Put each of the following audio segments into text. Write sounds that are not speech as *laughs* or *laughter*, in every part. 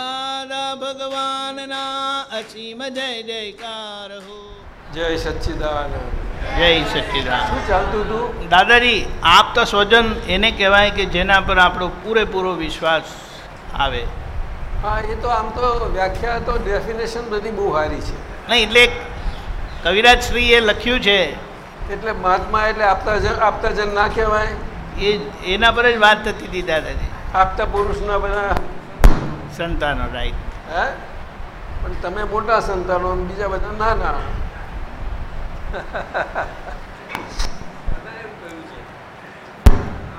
દાદા ભગવાનના અસીમ જય જયકાર હો જય સચ્ચિદાનંદ જય સચ્ચિદાન શું ચાલતું હતું? દાદાજી આપ તો સ્વજન એને કહેવાય કે જેના પર આપણો પૂરેપૂરો વિશ્વાસ આવે. હા એ તો આમ તો વ્યાખ્યા તો ડેફિનેશન બધી બહુ સારી છે. નહીં એટલે કવિરાજ શ્રીએ લખ્યું છે. એટલે મહાત્મા એટલે આપતા જન આપતા જન ના કહેવાય. એ એના પર જ વાત થતી હતી દાદાજી. આપતા પુરુષના બધા સંતાનો રાઈટ. હે? પણ તમે મોટા સંતાનો બીજા બધા નાના.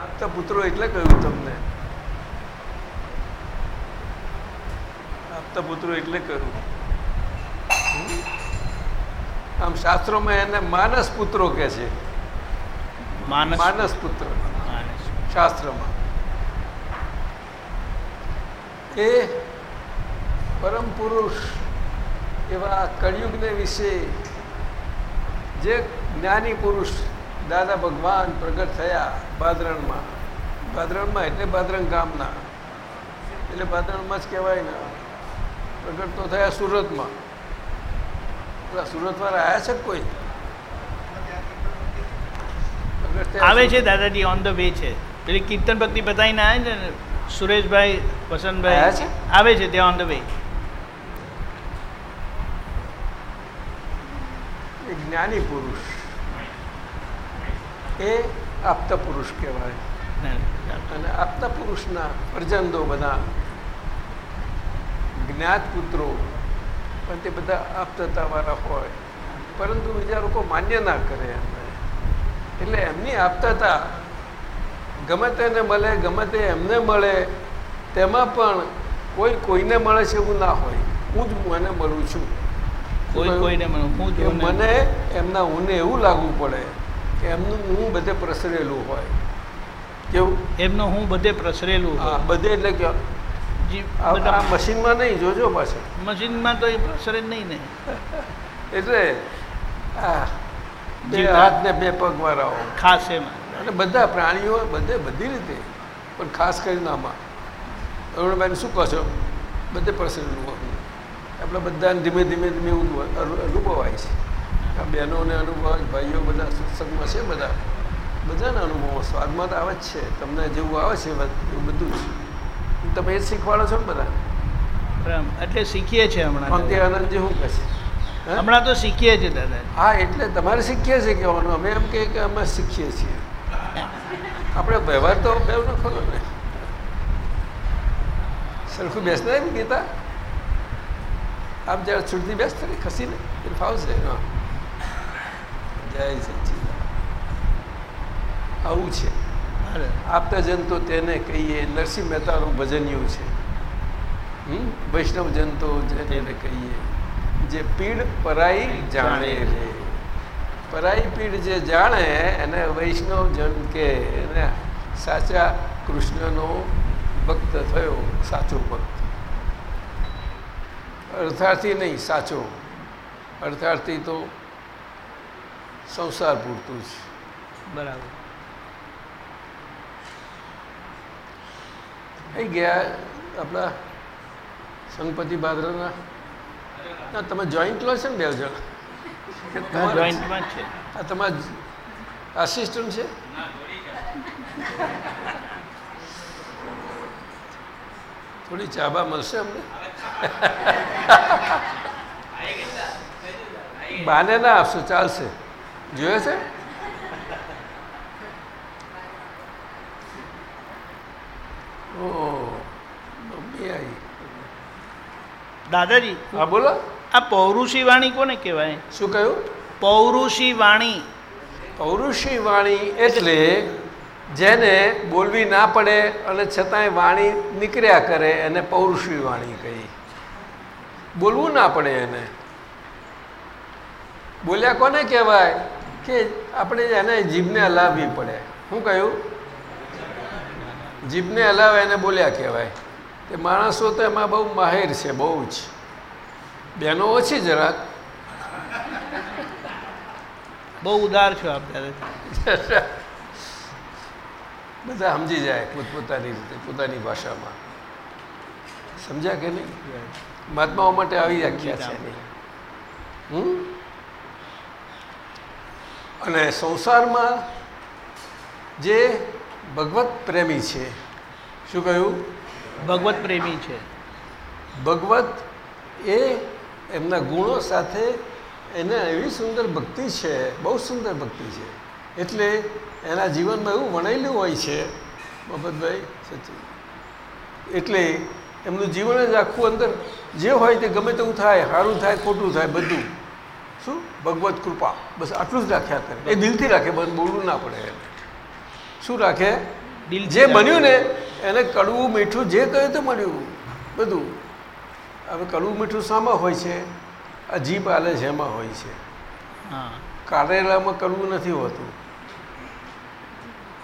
આપતા પુત્રો એટલે કહ્યું તમને. આપતા પુત્રો એટલે કહ્યું. આમ શાસ્ત્રોમાં એને માનસ પુત્રો કે છે. માનસ માનસ પુત્ર. શાસ્ત્રમાં. એ પરમ પુરુષ એવા કળિયુગને વિશે જે જ્ઞાની પુરુષ દાદા ભગવાન પ્રગટ થયા બાદરણમાં. બાદરણમાં એટલે બાદરણ ગામના. એટલે બાદરણમાં જ કહેવાય ને. પ્રગટ તો થયા સુરતમાં. પેલા સુરતવાળા આવ્યા છે કોઈ? આવે છે દાદાજી ઓન ધ વે છે. પેલી કીર્તન ભક્તિ બતાવીને આવે છે ને? સુરેશભાઈ વસંતભાઈ આવે છે ત્યાં ઓન ધ વે જ્ઞાની પુરુષ. એ આપતા પુરુષ કહેવાય. અને આપતા પુરુષના પ્રજંદો બધા જ્ઞાત પુત્રો પણ તે બધા આપતાવાળા હોય. પરંતુ બીજા લોકો માન્ય ના કરે એમને. એટલે એમની આપતતા ગમે તેને મળે ગમે તે એમને મળે તેમાં પણ કોઈ કોઈને મળે છે એવું ના હોય. હું જ મને મળું છું. કોઈ કોઈને મને એમના હુંને એવું લાગવું પડે કે એમનું હું બધે પ્રસરેલું હોય. કેવું? એમનો હું બધે પ્રસરેલું હા બધે એટલે કે આ મશીનમાં નહીં જોજો પાછળ. મશીનમાં તો એ પ્રસરે નહીં નહીં ને. એટલે હા બે. હાથ ને બે પગ વાળાઓ ખાસ એમાં. અને બધા પ્રાણીઓ બધે બધી રીતે. પણ ખાસ કરીને આમાં. અરુણભાઈને શું કહો છો? બધે પ્રસરેલું અનુભવ આપણે બધાને ધીમે ધીમે ધીમે અનુભવાય છે. આ બહેનોને અનુભવ ભાઈઓ બધા સત્સંગમાં છે બધા. બધાને અનુભવો સ્વાદમાં તો આવે જ છે. તમને જેવું આવે છે એવું બધું જ. તમે એ જ શીખવાડો છો ને બધા એટલે શીખીએ છીએ હમણાં પંક્તિ આનંદજી શું કહે છે? હમણાં તો શીખીએ છીએ દાદા. હા એટલે તમારે શીખીએ છીએ કહેવાનું. અમે એમ કે અમે શીખીએ છીએ. આપણે વ્યવહાર તો બેવ નો ખરો ને. સરખું બેસતા ને ગીતા? આમ જરા છૂટતી બેસતા ને ખસીને એ ફાવશે જય સચિદાનંદ. આવું છે. આપતા જંતો તો તેને કહીએ નરસિંહ મહેતાનું ભજનિયું છે. હમ? વૈષ્ણવજન તો જેને કહીએ જે પીડ પરાઈ જાણે રે. પરાઈ પીડ જે જાણે એને વૈષ્ણવ જન કે એને સાચા કૃષ્ણનો ભક્ત થયો સાચો ભક્ત. અર્થાર્થી નહીં સાચો. અર્થાર્થી તો સંસાર પૂરતું જ. બરાબર. થઈ ગયા આપણા સંગપતિ ભાદરના ના તમે જોઈન્ટ લો છો ને બે જણ? જોઈન્ટમાં છે. આ તમારા આસિસ્ટન્ટ છે? થોડી ચાબા મળશે અમને? બાને ના આપશો ચાલશે. જોયે છે? ઓહ મમ્મી આવી. દાદાજી. હા બોલો. આ પૌરુષી વાણી કોને કહેવાય? શું કહ્યું? પૌરુષી વાણી પૌરુષી વાણી એટલે જેને બોલવી ના પડે અને છતાંય વાણી નીકળ્યા કરે એને પૌરુષી વાણી કહી. બોલવું ના પડે એને. બોલ્યા કોને કહેવાય? કે આપણે એને જીભને હલાવવી પડે. શું કહ્યું? જીભને હલાવે એને બોલ્યા કહેવાય. તે માણસો તો એમાં બહુ માહિર છે બહુ જ. બહેનો ઓછી જરાક. બહુ ઉદાર છો આપ બધા સમજી જાય પોતપોતાની રીતે પોતાની ભાષામાં. સમજ્યા કે નહીં? મહાત્માઓ માટે આવી વ્યાખ્યા છે. હમ? અને સંસારમાં જે ભગવત પ્રેમી છે શું કહ્યું? ભગવત પ્રેમી છે. ભગવત એ એમના ગુણો સાથે એને એવી સુંદર ભક્તિ છે બહુ સુંદર ભક્તિ છે. એટલે એના જીવનમાં એવું વણાયેલું હોય છે મફતભાઈ સચિન એટલે એમનું જીવન જ આખું અંદર જે હોય તે ગમે તેવું થાય સારું થાય ખોટું થાય બધું. શું? ભગવત કૃપા. બસ આટલું જ રાખ્યા કરે એ દિલથી રાખે બસ બોલવું ના પડે એને. શું રાખે? દિલ જે. બન્યું ને એને કડવું મીઠું જે કહ્યું તે મળ્યું. બધું. હવે કડવું મીઠું શામાં હોય છે? આ જીભ આલે છે એમાં હોય છે. હા. કારેલામાં કડવું નથી હોતું.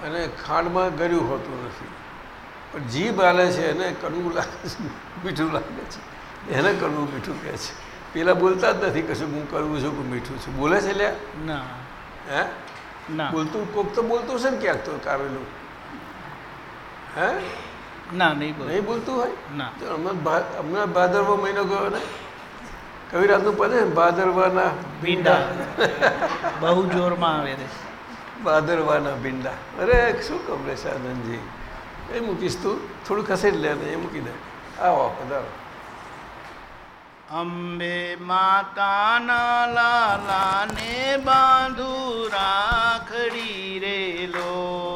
અને ખાંડમાં ગળ્યું હોતું નથી. પણ જીભ આલે છે એને કડવું લાગે છે મીઠું લાગે છે. એને કડવું મીઠું કહે છે. પેલા બોલતા જ નથી કશું હું કડવું છું કે મીઠું છું. બોલે છે લ્યા? ના. હે? ના. બોલતું કોક તો બોલતું છે ને ક્યાંક તો કારેલું. હે? ના નહીં બોલ નહીં બોલતું હોય? ના. તો હમણાં હમણાં ભાદરવો મહિનો ગયો ને કવિરાજનું પડે ને ભાદરવાના ભીંડા. બહુ જોરમાં આવે ભાદરવાના ભીંડા. અરે શું સાધનજી? એ મૂકીશ તું? થોડું ખસેડી લે એ મૂકી દે. આવો પધારો. અંબે માતાના લાલાને બાંધુ રાખડી રે લોલ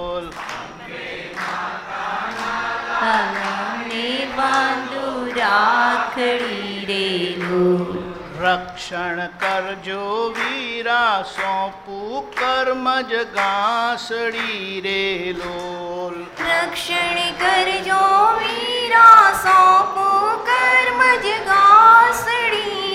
લાલાને બાંધુ રાખડી રે લોલ રક્ષણ કરજો વીરા, સોંપું કર્મજ ગાંસડી રે લોલ. રક્ષણ કરજો વીરા, સોંપો રે લોલ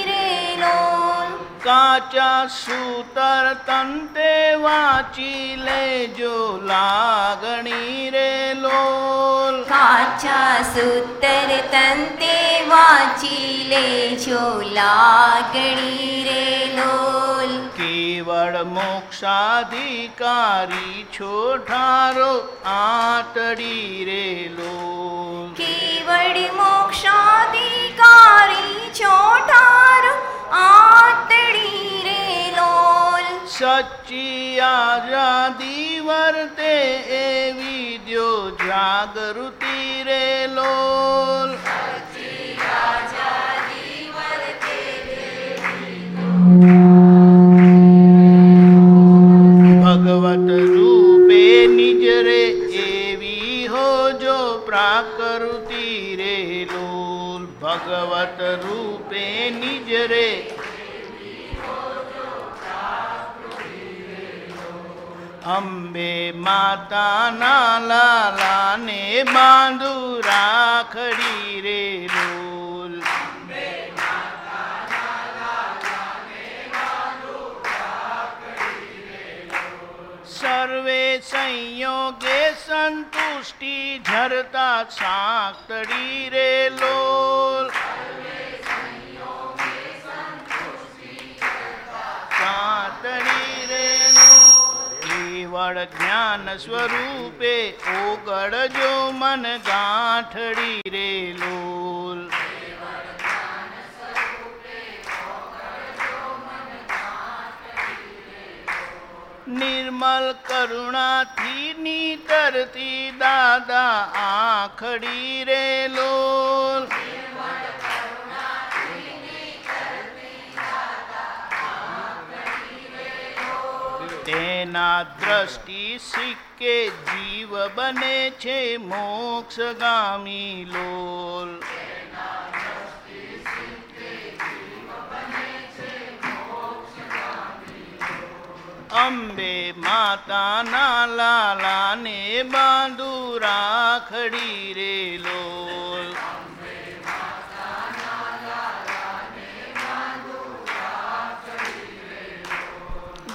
કાચા સૂતર તંતે વાંચી લેજો લાગણી રે લોલ. કાચા સૂતર તંતે વાંચી લેજો લાગણી રે લોલ. કેવળ મોક્ષાધિકારી છો ઠારો આતડી રે લોલ. કેવળ મોક્ષાધિકારી છોટાર આતડી રે લોલ. સચ્ચી આઝાદી વર્તે એવી દ્યો જાગૃતિ રે લોલ. ભગવત ભગવત રૂપે નિજ રે. અંબે માતાના લાલાને બાંધુ રાખડી રે લોલ સર્વે સંયોગે સંતુષ્ટિ ઝરતા સાંકડી રે લોલ. કેવળ જ્ઞાન સ્વરૂપે ઓગળજો મન ગાંઠડી રે લોલ. નિર્મલ કરુણાથી નીતરતી દાદા આખડી રે લોલ. તેના દ્રષ્ટિ સિક્કે જીવ બને છે મોક્ષગામી લોલ. અંબે માતાના લાલાને બાંધુ રાખડી રે લોલ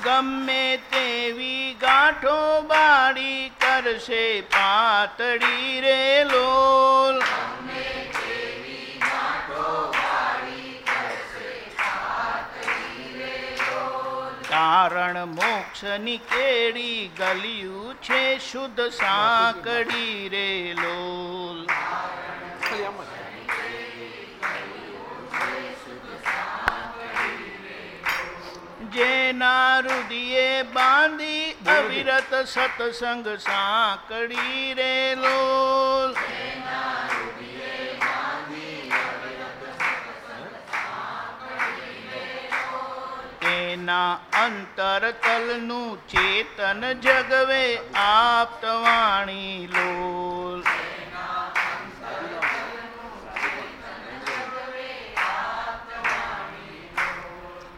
ગમે તેવી ગાંઠો બાળી કરશે પાતળી રે લોલ. કારણ મોક્ષની કેડી ગલિયું છે શુદ્ધ સાંકડી રે લોલ. જેના રુદિયે બાંધી અવિરત સત્સંગ સાંકડી રે લોલ અંતર તલનું ચેતન જગવે આપતવાણી લોલ.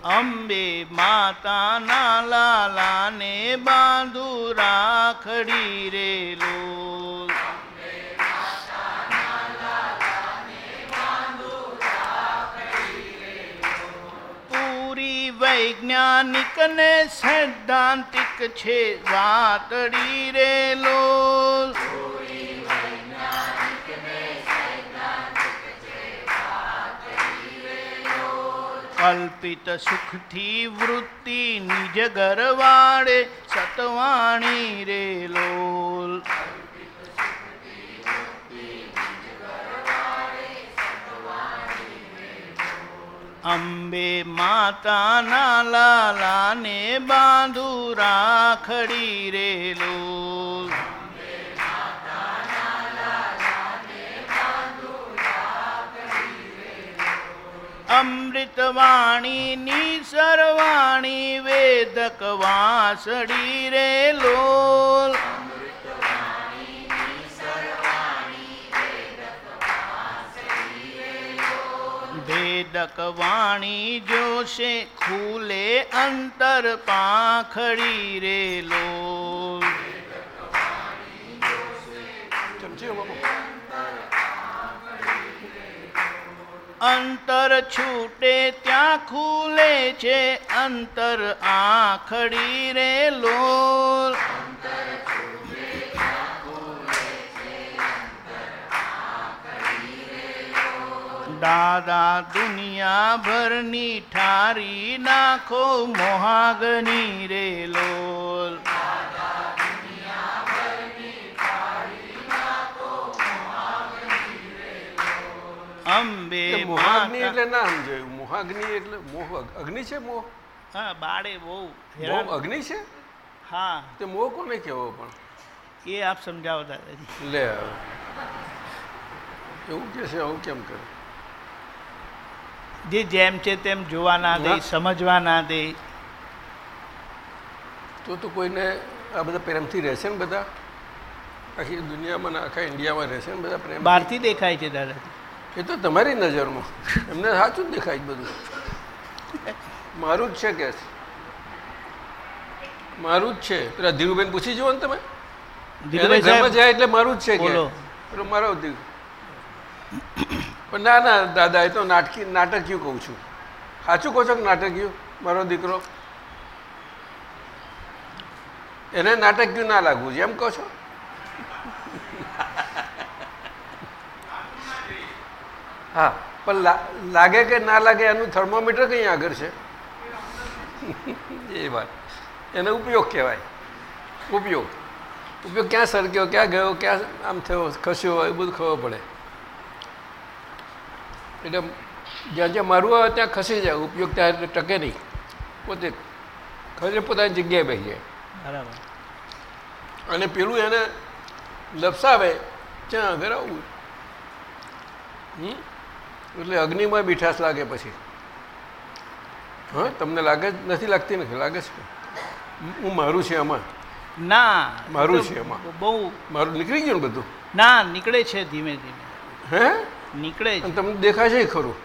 અંબે માતાના લાલાને બાંધુ રાખડી રે લોલ. વૈજ્ઞાનિક ને સૈદ્ધાંતિક છે વાતડી રે લો. કલ્પિત સુખથી વૃત્તિ નિજ ગરવાડે સતવાણી રે લોલ અંબે માતાના લાલાને બાંધુ રાખડી રે લોલ અમૃતવાણીની સરવાણી વેદક વાસડી રે પ્રેરક વાણી જોશે ખુલે અંતર પાંખડી રે લો અંતર છૂટે ત્યાં ખુલે છે અંતર આખડી રે લોલ. દાદા દુનિયા ભરની ઠારી નાખો મોહાગની રે લોલ. અંબે મોહાગ્નિ એટલે ના સમજાયું. મોહાગ્નિ એટલે મોહ અગ્નિ છે મોહ? હા બાળે બહુ મોહ અગ્નિ છે? હા. તે મોહ કોને કહેવો પણ? એ આપ સમજાવો દાદાજી. લે એવું કે છે આવું કેમ કરે? જે જેમ છે તેમ જોવા ના દે સમજવા ના દે. તો તો કોઈને આ બધા પ્રેમથી રહેશે ને બધા? આખી દુનિયામાં આખા ઇન્ડિયામાં રહેશે ને બધા પ્રેમ બહારથી દેખાય છે દાદા એ તો તમારી નજરમાં. એમને સાચું જ દેખાય છે બધું. મારું જ છે કે મારું જ છે. પેલા ધીરુબેન પૂછી જુઓ ને તમે. ઘરમાં જાય એટલે મારું જ છે કે. મારો ધીરુ પણ ના ના, દાદા, એ તો નાટકી નાટકીયું કહું છું. સાચું કહો છો કે નાટકીયું? મારો દીકરો. એને નાટકીયું ના લાગવું છે, એમ કહો છો? *laughs* હા, પણ લાગે કે ના લાગે એનું થર્મોમીટર કંઈ આગળ છે? *laughs* એ વાત. એનો ઉપયોગ કહેવાય. ઉપયોગ. ઉપયોગ ક્યાં સરક્યો ક્યાં ગયો, ક્યાં આમ થયો, ખસ્યો એ બધું ખબર પડે. એટલે જ્યાં જ્યાં મારવું આવે ત્યાં ખસી જાય ઉપયોગ ત્યાં એટલે ટકે નહીં. પોતે ખરે પોતાની જગ્યાએ બેસી જાય બરાબર. અને પેલું એને લપસાવે ત્યાં આગળ આવવું? એટલે અગ્નિમાં મીઠાશ લાગે પછી. હા તમને લાગે જ નથી લાગતી નથી લાગે છે. હું મારું છે આમાં. ના મારું છે એમાં. બહુ મારું નીકળી ગયું ને બધું? ના નીકળે છે ધીમે ધીમે. હે? નીકળે છે તમને દેખાય છે ખરું?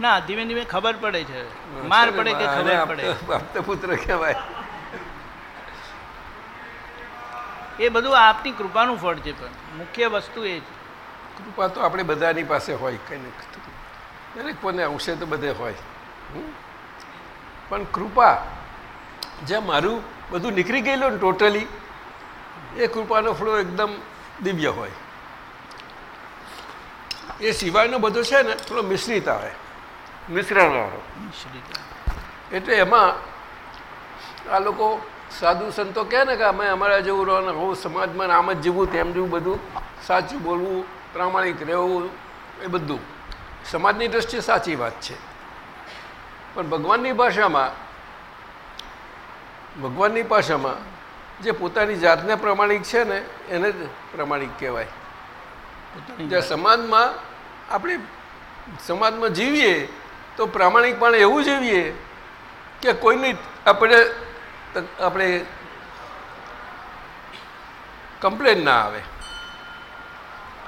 ના ધીમે ધીમે ખબર પડે છે. માર પડે કે ખબર પડે? પુત્ર કહેવાય. એ બધું આપની કૃપાનું ફળ છે પણ. મુખ્ય વસ્તુ એ છે. કૃપા તો આપણે બધાની પાસે હોય કંઈ દરેક કોને અંશે તો બધે હોય? પણ કૃપા જે મારું બધું નીકળી ગયેલું ને ટોટલી એ કૃપાનો ફ્લો એકદમ દિવ્ય હોય. એ સિવાયનો બધો છે ને થોડો મિશ્રિત આવે. મિશ્રણ આવે. એટલે એમાં આ લોકો સાધુ સંતો કહે ને કે અમે અમારા જેવું રહો ને હું સમાજમાં આમ જ જીવું તેમ જેવું બધું સાચું બોલવું પ્રામાણિક રહેવું એ બધું. સમાજની દ્રષ્ટિએ સાચી વાત છે. પણ ભગવાનની ભાષામાં ભગવાનની ભાષામાં જે પોતાની જાતને પ્રમાણિક છે ને એને જ પ્રમાણિક કહેવાય. પોતાની સમાજમાં આપણે સમાજમાં જીવીએ તો પ્રામાણિક પણ એવું જીવીએ કે કોઈની આપણે આપણે કમ્પ્લેન ના આવે.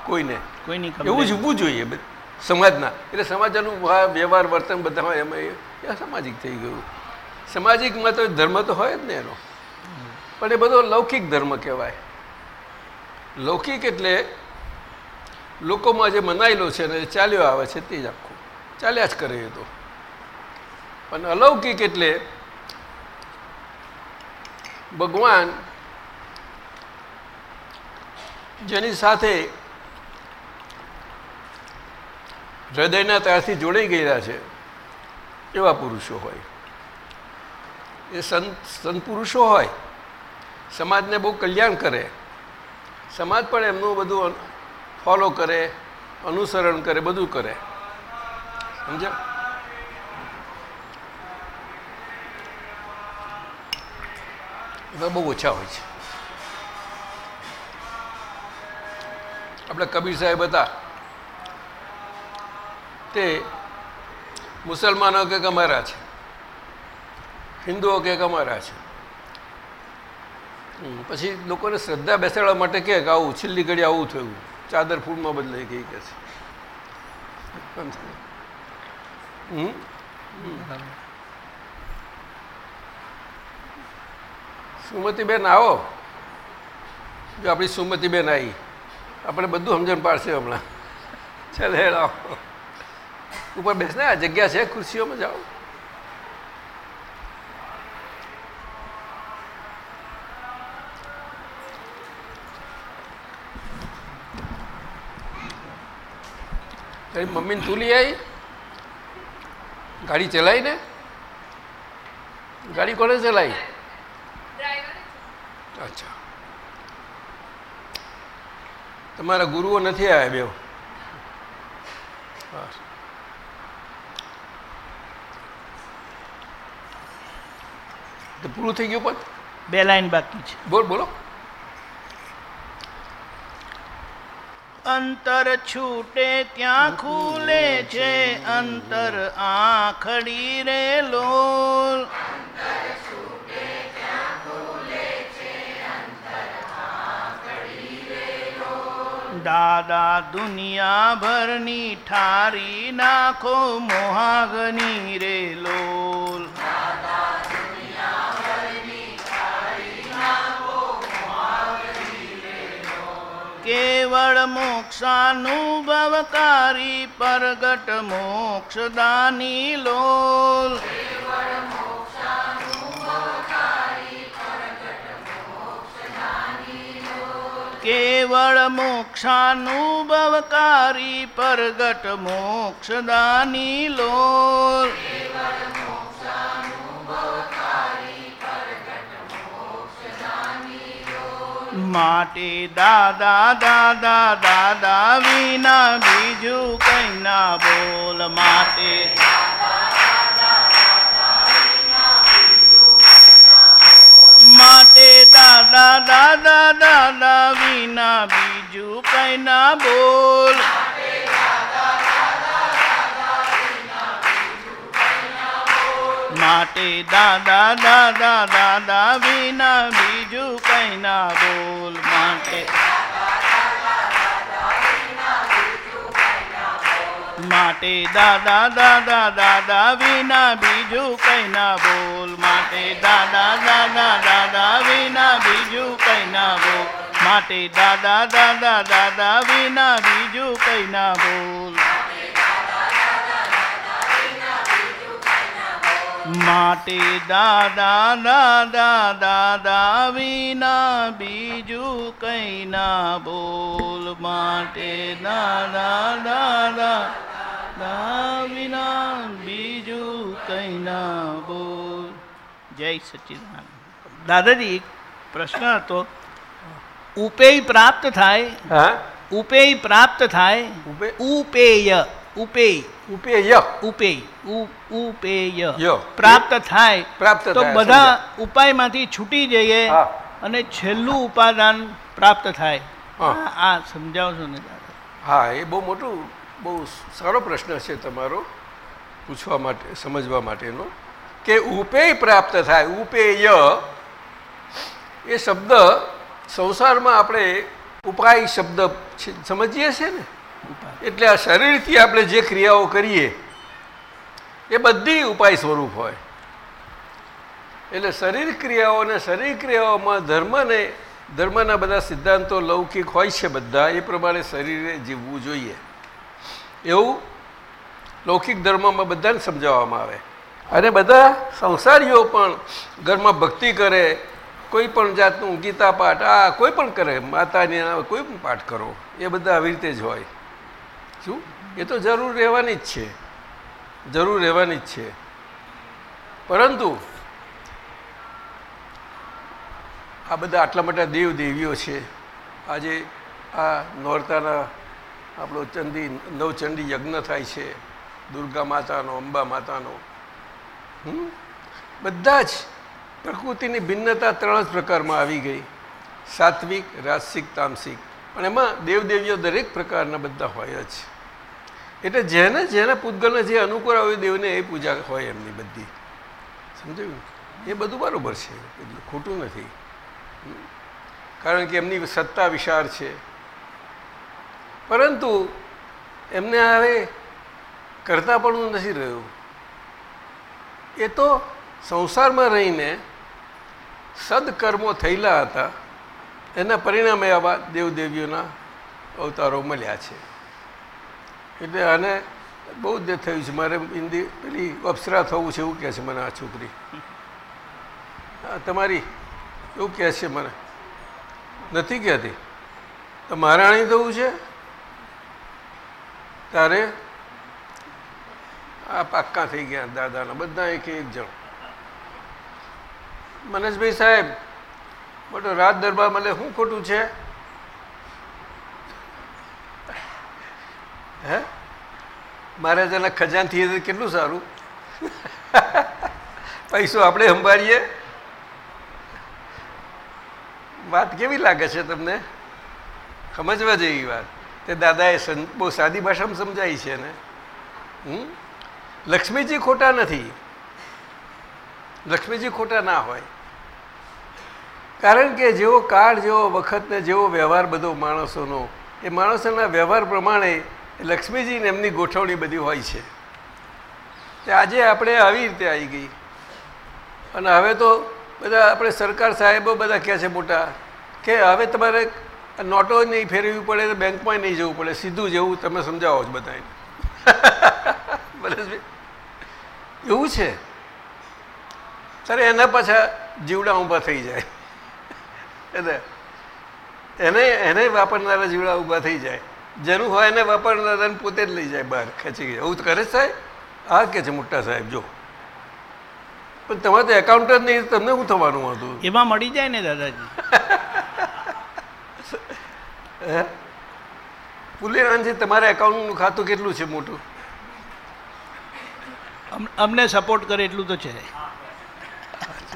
કોઈને. કોઈની એવું. જીવવું જોઈએ સમાજના. એટલે સમાજનું વ્યવહાર વર્તન બધા હોય એમાં એ સામાજિક થઈ ગયું. સામાજિકમાં તો ધર્મ તો હોય જ ને એનો. પણ એ બધો લૌકિક ધર્મ કહેવાય. લૌકિક એટલે લોકોમાં જે મનાયેલો છે ને ચાલ્યો આવે છે તે જ આખું. ચાલ્યા જ કરે એ તો. પણ અલૌકિક એટલે ભગવાન જેની સાથે હૃદયના તારથી જોડાઈ ગયેલા છે એવા પુરુષો હોય. એ સંત સંત પુરુષો હોય, સમાજને બહુ કલ્યાણ કરે. સમાજ પણ એમનું બધું ફોલો કરે, અનુસરણ કરે, બધું કરે. સમજ્યા? એવા બહુ ઓછા હોય છે. આપણે કબીર સાહેબ હતા. તે મુસલમાનો કે અમારા છે? હિન્દુઓ કે અમારા છે? પછી લોકોને શ્રદ્ધા બેસાડવા માટે કે આવું છેલ્લી ઘડી આવું થયું. ચાદર ફૂલમાં બદલાઈ ગઈ કે છે? સુમતીબેન આવો. જો આપણી સુમતીબેન આવી આપણે બધું સમજણ પાડશે હમણાં. ચાલે ઉપર બેસને આ જગ્યા છે ખુરશીઓમાં જાઓ. તારી મમ્મીને તું લઈ આવી ગાડી ચલાવી ને ગાડી કોને ચલાવી અચ્છા. તમારા ગુરુઓ નથી આવ્યા બે તો પૂરું થઈ ગયું પણ બે લાઈન બાકી છે. બોલ બોલો. અંતર છૂટે ત્યાં ખુલે છે અંતર આખડી રે લોલ. દાદા દુનિયા ભરની ઠારી નાખો મોહાગની રે લોલ. કેવળ મોક્ષાનુભવકારી પરગટ મોક્ષદાની લોલ. કેવળ મોક્ષાનુભવકારી પરગટ મોક્ષદાની લોલ. માટે દાદા દાદા દાદા વિના બીજું કઈ ના બોલ માટે. માટે દાદા દાદા દાદા વિના બીજું કઈ ના બોલ. માટે દાદા દાદા દાદા વિના બીજું કઈ બોલ માટે. માટે દાદા દાદા દાદા વિના બીજું કઈ બોલ માટે. દાદા દાદા દાદા વિના બીજું કઈ બોલ. માટે દાદા દાદા દાદા વિના બીજું કઈ ના બોલ. માટે દાદા દાદા દાદા વિના બીજું કઈ ના બોલ. માટે દાદા દાદા દાદા વિના બીજું કઈ ના બોલ. જય સચ્ચિદાનંદ દાદાજી એક પ્રશ્ન હતો. ઉપેય પ્રાપ્ત થાય ઉપેય પ્રાપ્ત થાય ઉપેય. ઉપેય. ઉપેય. ઉપેય. ઉ- ઉપેય. ય. પ્રાપ્ત થાય. પ્રાપ્ત તો બધા ઉપાયમાંથી છૂટી જઈએ અને છેલ્લું ઉપાદાન પ્રાપ્ત થાય. આ- સમજાવશો ને હા એ બહુ મોટું બહુ સારો પ્રશ્ન છે તમારો પૂછવા માટે સમજવા માટેનો કે ઉપેય પ્રાપ્ત થાય ઉપેય એ શબ્દ સંસારમાં આપણે ઉપાય શબ્દ સમજીએ છીએ ને? એટલે આ શરીરથી આપણે જે ક્રિયાઓ કરીએ, એ બધી ઉપાય સ્વરૂપ હોય. એટલે શરીર ક્રિયાઓ અને શરીર ક્રિયાઓમાં ધર્મને, ધર્મના બધા સિદ્ધાંતો લૌકિક હોય છે બધા, એ પ્રમાણે શરીરે જીવવું જોઈએ. એવું લૌકિક ધર્મમાં બધાને સમજાવવામાં આવે. અને બધા સંસારીઓ પણ ઘરમાં ભક્તિ કરે, કોઈ પણ જાતનું ગીતા પાઠ, આ કોઈ પણ કરે, માતાની કોઈ પણ પાઠ કરો, એ બધા આવી રીતે જ હોય. શું એ તો જરૂર રહેવાની જ છે. જરૂર રહેવાની જ છે. પરંતુ આ બધા આટલા મોટા દેવ દેવીઓ છે. આજે આ નોરતાના આપણો ચંદી નવચંડી યજ્ઞ થાય છે. દુર્ગા માતાનો, અંબા માતાનો? બધા જ પ્રકૃતિની ભિન્નતા ત્રણ જ પ્રકારમાં આવી ગઈ. સાત્વિક રાજસિક તામસિક. પણ એમાં દેવદેવીઓ દરેક પ્રકારના બધા હોય જ. એટલે જેને જેને પૂતગલને જે અનુકૂળ આવ્યું દેવને એ પૂજા હોય એમની બધી. સમજાયું? એ બધું બરાબર છે. એટલું ખોટું નથી. કારણ કે એમની સત્તા વિશાળ છે. પરંતુ એમને હવે કરતા પણ નથી રહ્યું. એ તો સંસારમાં રહીને સદકર્મો થયેલા હતા. એના પરિણામે આવા દેવદેવીઓના અવતારો મળ્યા છે. એટલે આને બહુ જ થયું છે. મારે હિન્દી પેલી અપ્સરા થવું છે એવું કહે છે મને આ છોકરી. તમારી એવું કહે છે મને. નથી કહેતી. તો મહારાણી થવું છે? તારે? આ પાક્કા થઈ ગયા દાદાના, બધા એક એક જણ. મનોજભાઈ સાહેબ, મોટો રાત દરબાર મને શું ખોટું છે? હે? મહારાજાના ખજાનથી કેટલું સારું? પૈસો આપણે સંભાળીએ? વાત કેવી લાગે છે તમને? સમજવા જેવી વાત. તે દાદાએ બહુ સાદી ભાષામાં સમજાવી છે ને હમ? લક્ષ્મીજી ખોટા નથી. લક્ષ્મીજી ખોટા ના હોય. કારણ કે જેવો કાળ, જેવો વખત ને જેવો વ્યવહાર બધો માણસોનો, એ માણસોના વ્યવહાર પ્રમાણે લક્ષ્મીજી ને એમની ગોઠવણી બધી હોય છે. તે આજે આપણે આવી રીતે આવી ગઈ. અને હવે તો બધા આપણે સરકાર સાહેબો બધા કહે છે મોટા, કે હવે તમારે નોટો નહીં ફેરવવી પડે બેંકમાં નહીં જવું પડે, સીધું જવું તમે સમજાવો છો બધાને પરેશભાઈ એવું છે? ત્યારે એના પાછા જીવડા ઊભા થઈ જાય. એને એને વાપરનારા જીવડા ઊભા થઈ જાય. જેનું હોય એને વાપરનાર પોતે જ લઈ જાય બહાર ખેંચી ગયા એવું કરે સાહેબ? આ કે છે મોટા સાહેબ જો. પણ તમારે તો એકાઉન્ટ જ નહીં તમને શું થવાનું હતું? એમાં મળી જાય ને દાદાજી. *laughs* હે? પુલેરાનજી તમારા એકાઉન્ટનું ખાતું કેટલું છે મોટું? અમને સપોર્ટ કરે એટલું તો છે.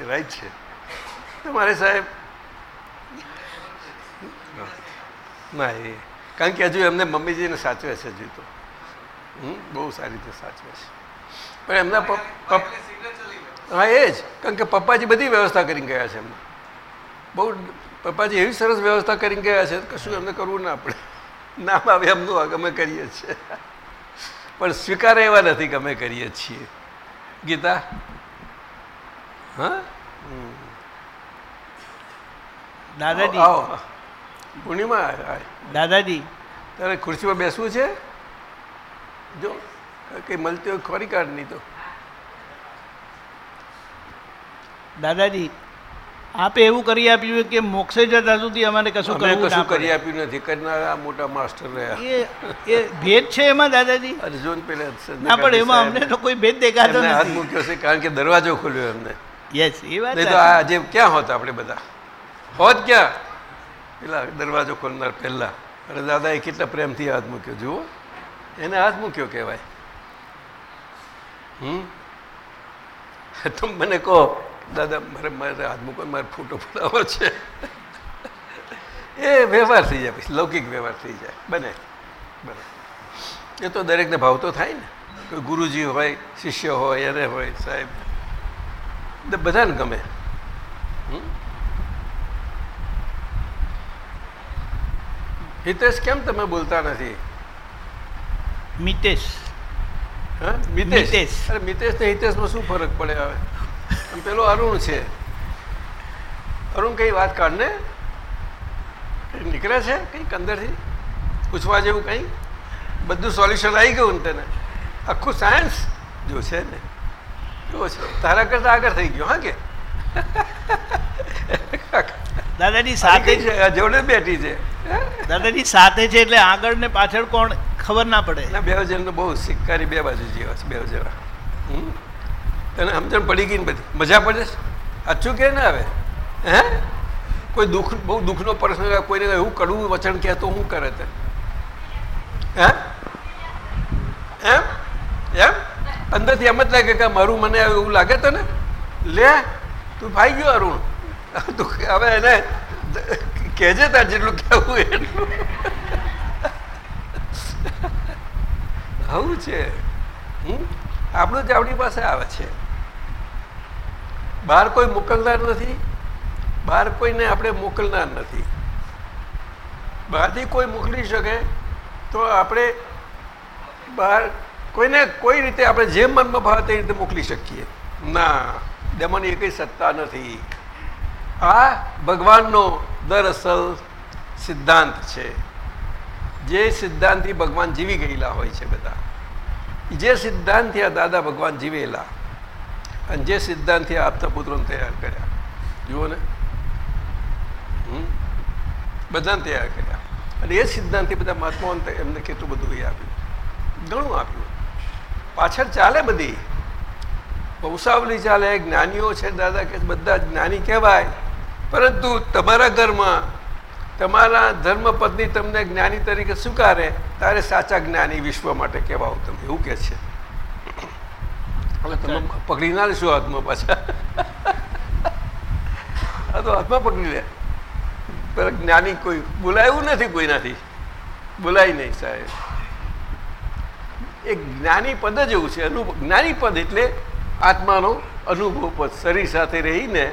રાઈટ છે. તમારે સાહેબ? ના એ કારણ કે હજુ એમને મમ્મીજીને સાચવે છે હજુ તો. હમ, બહુ સારી રીતે સાચવે છે. પણ એમના હા એ જ કારણ કે પપ્પાજી બધી વ્યવસ્થા કરીને ગયા છે એમને. બહુ પપ્પાજી એવી સરસ વ્યવસ્થા કરીને ગયા છે કશું એમને કરવું ના પડે. નામ આવે એમનું અમે કરીએ છીએ. પણ સ્વીકારે એવા નથી કે અમે કરીએ છીએ. ગીતા? હા? દાદાજી. પૂર્ણિમા. દાદાજી. તારે ખુરશીમાં બેસવું છે? જો કંઈ મળતી હોય ખોરી કાઢ નહીં તો. દાદાજી આપે એવું કરી આપ્યું કે મોક્ષે જતા સુધી અમારે કશું કરવું કશું કરી આપ્યું નથી. કરનારા મોટા માસ્ટર રહ્યા. એ એ ભેદ છે એમાં દાદાજી? અર્જુન પેલા ના પણ એમાં અમને તો કોઈ ભેદ દેખાતો નથી હાથ મૂક્યો છે કારણ કે દરવાજો ખોલ્યો એમને. યસ એ વાત નહીં તો આજે ક્યાં હોત આપણે બધા? હોત ક્યાં? પેલા દરવાજો ખોલનાર પહેલા. અને દાદાએ કેટલા પ્રેમથી હાથ મૂક્યો, જુઓ. એને હાથ મૂક્યો કહેવાય. હમ? તમે મને કહો, દાદા, મારે મારે હાથ મૂકો મારે ફોટો પડાવવો છે. એ વ્યવહાર થઈ જાય પછી, લૌકિક વ્યવહાર થઈ જાય. બને બને. એ તો દરેકને ભાવતો થાય ને. કોઈ ગુરુજી હોય, શિષ્ય હોય, એને હોય, સાહેબ. બધાને ગમે. હમ? હિતેશ કેમ તમે બોલતા નથી? મિતેશ. હા? મિતેશ. અરે મિતેશ ને હિતેશમાં શું ફરક પડે હવે? પેલો અરુણ છે. અરુણ કઈ વાત કાઢ ને નીકળે છે? કંઈક અંદરથી? પૂછવા જેવું કંઈ? બધું સોલ્યુશન આવી ગયું ને તને? આખું સાયન્સ જો છે ને જો છે. તારા કરતાં આગળ થઈ ગયો હા કે? દાદાની સાથે જોડે બેઠી છે. દાદાજી, સાથે છે એટલે આગળ ને પાછળ કોણ? ખબર ના પડે. બે જણનો બહુ સિક્કારી બે બાજુ જેવા છે બે હમ? તને સમજણ પડી ગઈ ને બધી? મજા પડે છે? સાચું કે ને હવે હે? કોઈ દુઃખ, બહુ દુઃખનો પ્રશ્ન કોઈને એવું કડવું વચન કહે તો શું કરે તે? હે? એમ? એમ? અંદરથી એમ જ લાગે કે મારું મને એવું લાગે તને? લે, તું ભાઈ ગયો અરુણ. *laughs* હવે એને કહેજે તાર જેટલું કહેવું એટલું. આવું છે? આપણું જ આપણી પાસે આવે છે. બહાર કોઈ મોકલનાર નથી. બહાર કોઈને આપણે મોકલનાર નથી. બહારથી કોઈ મોકલી શકે તો આપણે બહાર કોઈને કોઈ રીતે આપણે જે મનમાં ભાવે તે રીતે મોકલી શકીએ. ના ડેમોની કંઈ સત્તા નથી. આ ભગવાનનો દરઅસલ સિદ્ધાંત છે. જે સિદ્ધાંતથી ભગવાન જીવી ગયેલા હોય છે બધા. જે સિદ્ધાંતથી આ દાદા ભગવાન જીવેલા અને જે સિદ્ધાંતથી આપતા પુત્રોને તૈયાર કર્યા. જુઓ ને. બધાને તૈયાર કર્યા. અને એ સિદ્ધાંતથી બધા મહાત્માઓને એમને કેટલું બધું એ આપ્યું. ઘણું આપ્યું. પાછળ ચાલે બધી. વંશાવલી ચાલે, જ્ઞાનીઓ છે દાદા કે બધા જ્ઞાની કહેવાય. પરંતુ તમારા ઘરમાં તમારા ધર્મપત્ની તમને જ્ઞાની તરીકે સ્વીકારે તારે સાચા જ્ઞાની વિશ્વ માટે કહેવાઓ તમે. એવું કહે છે. એટલે તમે પકડી ના લેશો હાથમાં પાછા. આ તો હાથમાં પકડી લે. પેલા જ્ઞાની કોઈ બોલાયું નથી કોઈનાથી? બોલાય નહીં સાહેબ. એક જ્ઞાની પદ જ એવું છે. અનુભવ જ્ઞાની પદ એટલે આત્માનો અનુભવ પદ. શરીર સાથે રહીને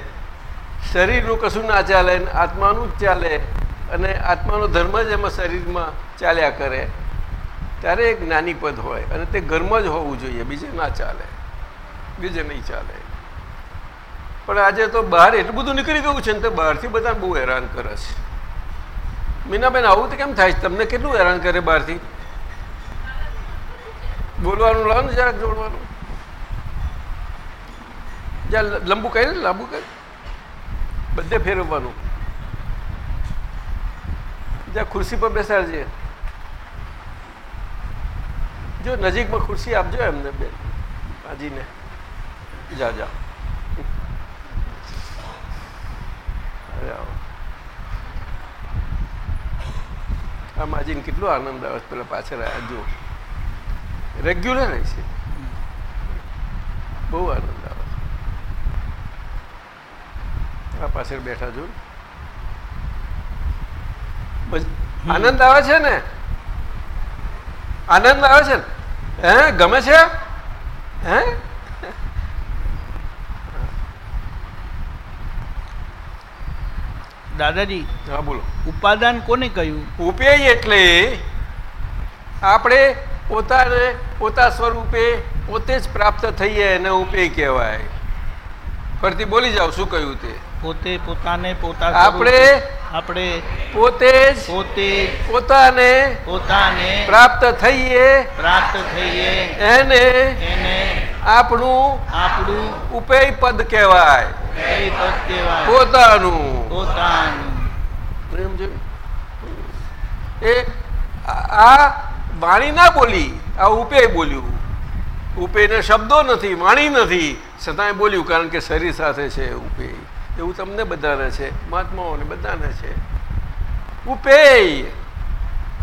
શરીરનું કશું ના ચાલે આત્માનું જ ચાલે અને આત્માનો ધર્મ જ એમાં શરીરમાં ચાલ્યા કરે, ત્યારે એક જ્ઞાની પદ હોય અને તે ઘરમાં જ હોવું જોઈએ, બીજે ના ચાલે, બીજે નહીં ચાલે. પણ આજે તો બહાર એટલું બધું નીકળી ગયું છે ને તો બહારથી બધા બહુ હેરાન કરે છે. મીનાબેન, આવું તો કેમ થાય છે? તમને કેટલું હેરાન કરે બહારથી? બોલવાનું લાવો ને જરાક જોડવાનું. જ્યાં લંબુ કહે ને લાંબુ કહે બધે ફેરવવાનું. જ્યાં ખુરશી પર બેસાડજે. જો નજીકમાં ખુરશી આપજો એમને બેન હાજીને જા જા. આ માજીને કેટલો આનંદ આવે પેલા પાછળ આવ્યા જો રેગ્યુલર છે. બહુ આનંદ આવે છે આ પાછળ બેઠા છું આનંદ આવે છે ને? આનંદ આવે છે ને? હે ગમે છે? હે? દાદાજી હા બોલો. ઉપાદાન કોને કહ્યું? ઉપેય એટલે આપણે પોતાને પોતા સ્વરૂપે પોતે જ પ્રાપ્ત થઈએ એને ઉપેય કહેવાય. ફરતી બોલી જાઓ શું કહ્યું તે? પોતે પોતાને પોતા આપણે આપણે પોતે જ પોતે પોતાને પોતાને પ્રાપ્ત થઈએ. પ્રાપ્ત થઈએ. એને એને આપણું આપણું ઉપેય પદ કહેવાય. પદ કહેવાય. પોતાનું. પોતાનું. એ આ- આ વાણી ના બોલી આ ઉપેય બોલ્યું. ઉપેયને શબ્દો નથી વાણી નથી. છતાંય બોલ્યું કારણ કે શરીર સાથે છે ઉપેય. એવું તમને બધાને છે, મહાત્માઓને બધાને છે. ઉપેય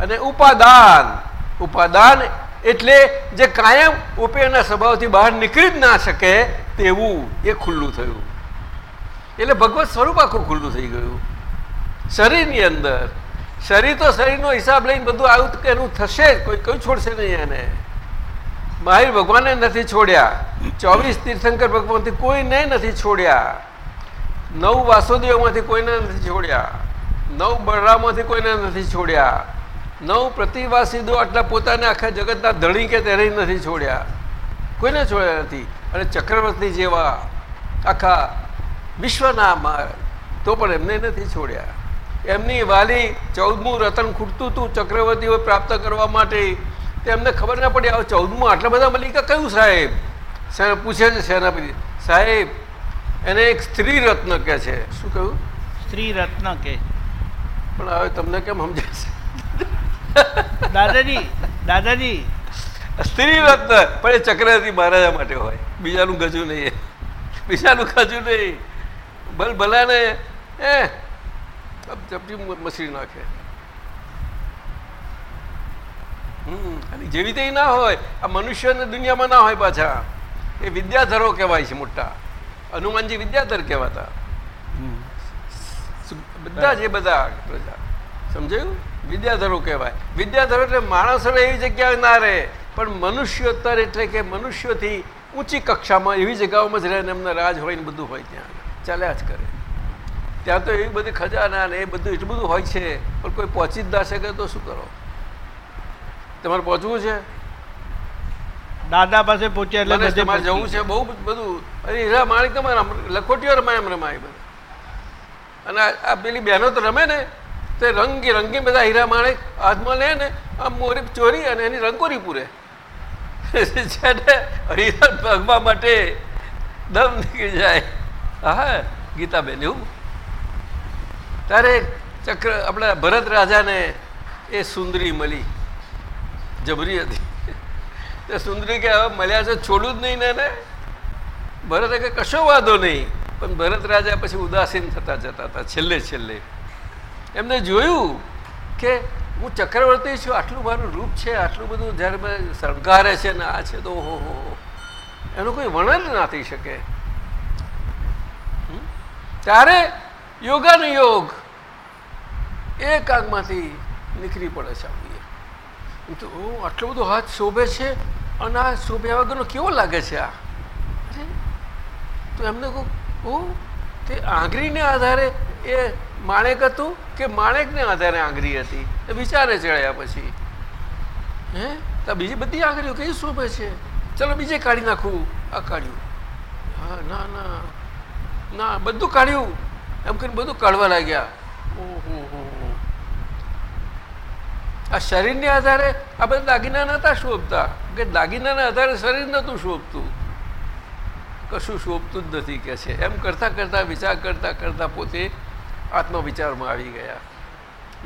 અને ઉપાદાન. ઉપાદાન એટલે જે કાયમ ઉપેયના સ્વભાવથી બહાર નીકળી જ ના શકે તેવું એ ખુલ્લું થયું. એટલે ભગવત સ્વરૂપ આખું ખુલ્લું થઈ ગયું. શરીરની અંદર. શરીર તો શરીરનો હિસાબ લઈને બધું આવ્યું કે એનું થશે કોઈ કયું છોડશે નહીં એને. મહાવીર ભગવાને નથી છોડ્યા. ચોવીસ તીર્થંકર ભગવાનથી કોઈને નથી છોડ્યા. નવ વાસુદેવમાંથી કોઈને નથી છોડ્યા. નવ બળરામાંથી કોઈને નથી છોડ્યા. નવ પ્રતિવાસીદો આટલા પોતાને આખા જગતના ધણી કે તેને નથી છોડ્યા. કોઈને છોડ્યા નથી? અને ચક્રવર્તી જેવા આખા વિશ્વના માર. તો પણ એમને નથી છોડ્યા. એમની વાલી ચૌદમું રતન ખૂટતું હતું ચક્રવર્તીઓ પ્રાપ્ત કરવા માટે. તેમને ખબર ના પડી આ ચૌદમું આટલા બધા મલિકા સાહેબ? સાહેબ પૂછે છે સેનાપતિ. સાહેબ એને એક સ્ત્રી રત્ન કહે છે. શું કહ્યું? સ્ત્રી રત્ન કે પણ હવે તમને કેમ સમજાશે? દાદાજી દાદાજી. સ્ત્રી રત્ન પણ એ ચક્રવર્તી મહારાજા માટે હોય. બીજાનું ગજું નહીં બીજાનું ગજું નહીં. ભલ ભલાને એ ચપટી મસરી નાખે. હમ અને જેવી તે ના હોય આ મનુષ્યને દુનિયામાં ના હોય પાછા. એ વિદ્યાધરો કહેવાય છે મોટા. હનુમાનજી વિદ્યાધર કહેવાતા. બધા જે બધા પ્રજા. સમજાયું? વિદ્યાધરો કહેવાય. વિદ્યાધરો એટલે માણસો એવી જગ્યાએ ના રહે. પણ મનુષ્યોત્તર એટલે કે મનુષ્યોથી ઊંચી કક્ષામાં એવી જગ્યાઓમાં જ રહે ને એમને રાજ હોય ને બધું હોય ત્યાં. ચાલ્યા જ કરે. ત્યાં તો એવી બધી ખજાના ને એ બધું એટલું બધું હોય છે. પણ કોઈ પહોંચી જ ના શકે તો શું કરો? તમારે પહોંચવું છે? દાદા પાસે પૂછે એટલે મને તમારે જવું છે બહુ બધું. અરે હીરા માણિક તમારે લખોટીઓ રમાય એમ રમાય બધા. અને આ- પેલી બહેનો તો રમે ને તે રંગી રંગી બધા હીરા માણેક હાથમાં લે ને આમ મોરી ચોરી અને એની રંગોરી પૂરે. છે ને હીરા ભગવા માટે દમ નીકળી જાય. હા ગીતાબેન એવું? ત્યારે ચક્ર આપણા ભરત રાજાને એ સુંદરી મળી. જબરી હતી. તે સુંદરી કે હવે મળ્યા છે છોડું જ નહીં ને એને? ભરત કે કશો વાંધો નહીં. પણ ભરત રાજા પછી ઉદાસીન થતા જતા હતા છેલ્લે છેલ્લે. એમને જોયું કે હું ચક્રવર્તી છું, આટલું મારું રૂપ છે, આટલું બધું જ્યારે શણગારે છે ને આ છે તો ઓહો હો. એનું કોઈ વર્ણન ના થઈ શકે. ત્યારે યોગાનું યોગ એક આગમાંથી નીકળી પડે છે આટલો બધો હાથ શોભે છે? અને આ શોભ્યા વગરનો કેવો લાગે છે આ? તો એમને કહું તે આંગળીને આધારે એ માણેક હતું કે માણેકને આધારે આંગળી હતી? એ વિચારે ચડ્યા પછી. હે? તો બીજી બધી આંગળીઓ કઈ શોભે છે? ચલો બીજે કાઢી નાખું. આ કાઢ્યું. હા ના ના. ના બધું કાઢ્યું. એમ કરીને બધું કાઢવા લાગ્યા. ઓહો હો. આ શરીરને આધારે આ બધા દાગીના નહોતા શોભતા. કે દાગીનાના આધારે શરીર નહોતું શોભતું. કશું શોભતું જ નથી કે છે. એમ કરતાં કરતાં, વિચાર કરતાં કરતાં પોતે આત્મવિચારમાં આવી ગયા.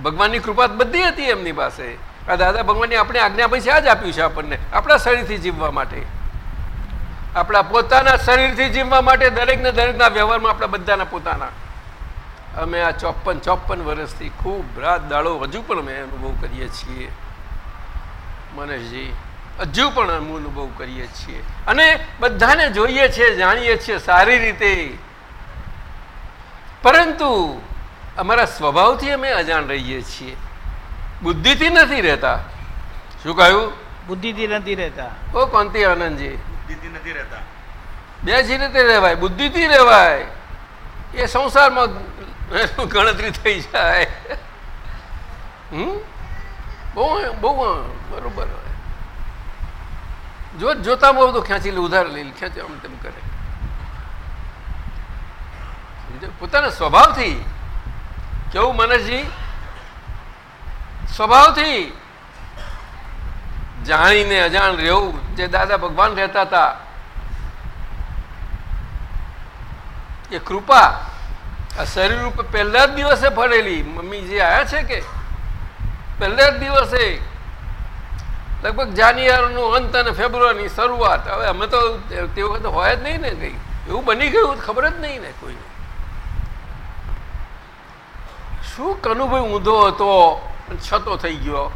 ભગવાનની કૃપા બધી હતી એમની પાસે. આ દાદા ભગવાનની આપણે આજ્ઞા પછી આ જ આપ્યું છે આપણને. આપણા શરીરથી જીવવા માટે. આપણા પોતાના શરીરથી જીવવા માટે દરેકને દરેકના વ્યવહારમાં આપણા બધાના પોતાના. અમે આ ચોપન ચોપન વર્ષથી ખૂબ રાત દાડો હજુ પણ અમે અનુભવ કરીએ છીએ. મનેશજી હજુ પણ અમે અનુભવ કરીએ છીએ. અને બધાને જોઈએ છીએ જાણીએ છીએ સારી રીતે. પરંતુ અમારા સ્વભાવથી અમે અજાણ રહીએ છીએ. બુદ્ધિથી નથી રહેતા. શું કહ્યું? બુદ્ધિથી નથી રહેતા. ઓ કાંતિ આનંદજી. બુદ્ધિથી નથી રહેતા. બે જ રીતે રહેવાય. બુદ્ધિથી રહેવાય. એ સંસારમાં ગણતરી થઈ જાય. બરોબર જો, જોતા બહુ તો ખેંચી લે, ઉધાર લઈ ખેંચે આમ તેમ કરે. પોતાના સ્વભાવથી. કેવું મનસજી સ્વભાવથી. જાણીને અજાણ રહેવું, જે દાદા ભગવાન રહેતા હતા. એ કૃપા. આ શરીર ઉપર પહેલા જ દિવસે ફરેલી મમ્મી જે આવ્યા છે કે? પહેલા જ દિવસે. લગભગ જાન્યુઆરીનો અંત અને ફેબ્રુઆરીની શરૂઆત. હવે અમે તો તે વખતે હોય જ નહીં ને કંઈ. એવું બની ગયું ખબર જ નહીં ને કોઈને. શું કનુભાઈ ઊંધો હતો છતો થઈ ગયો?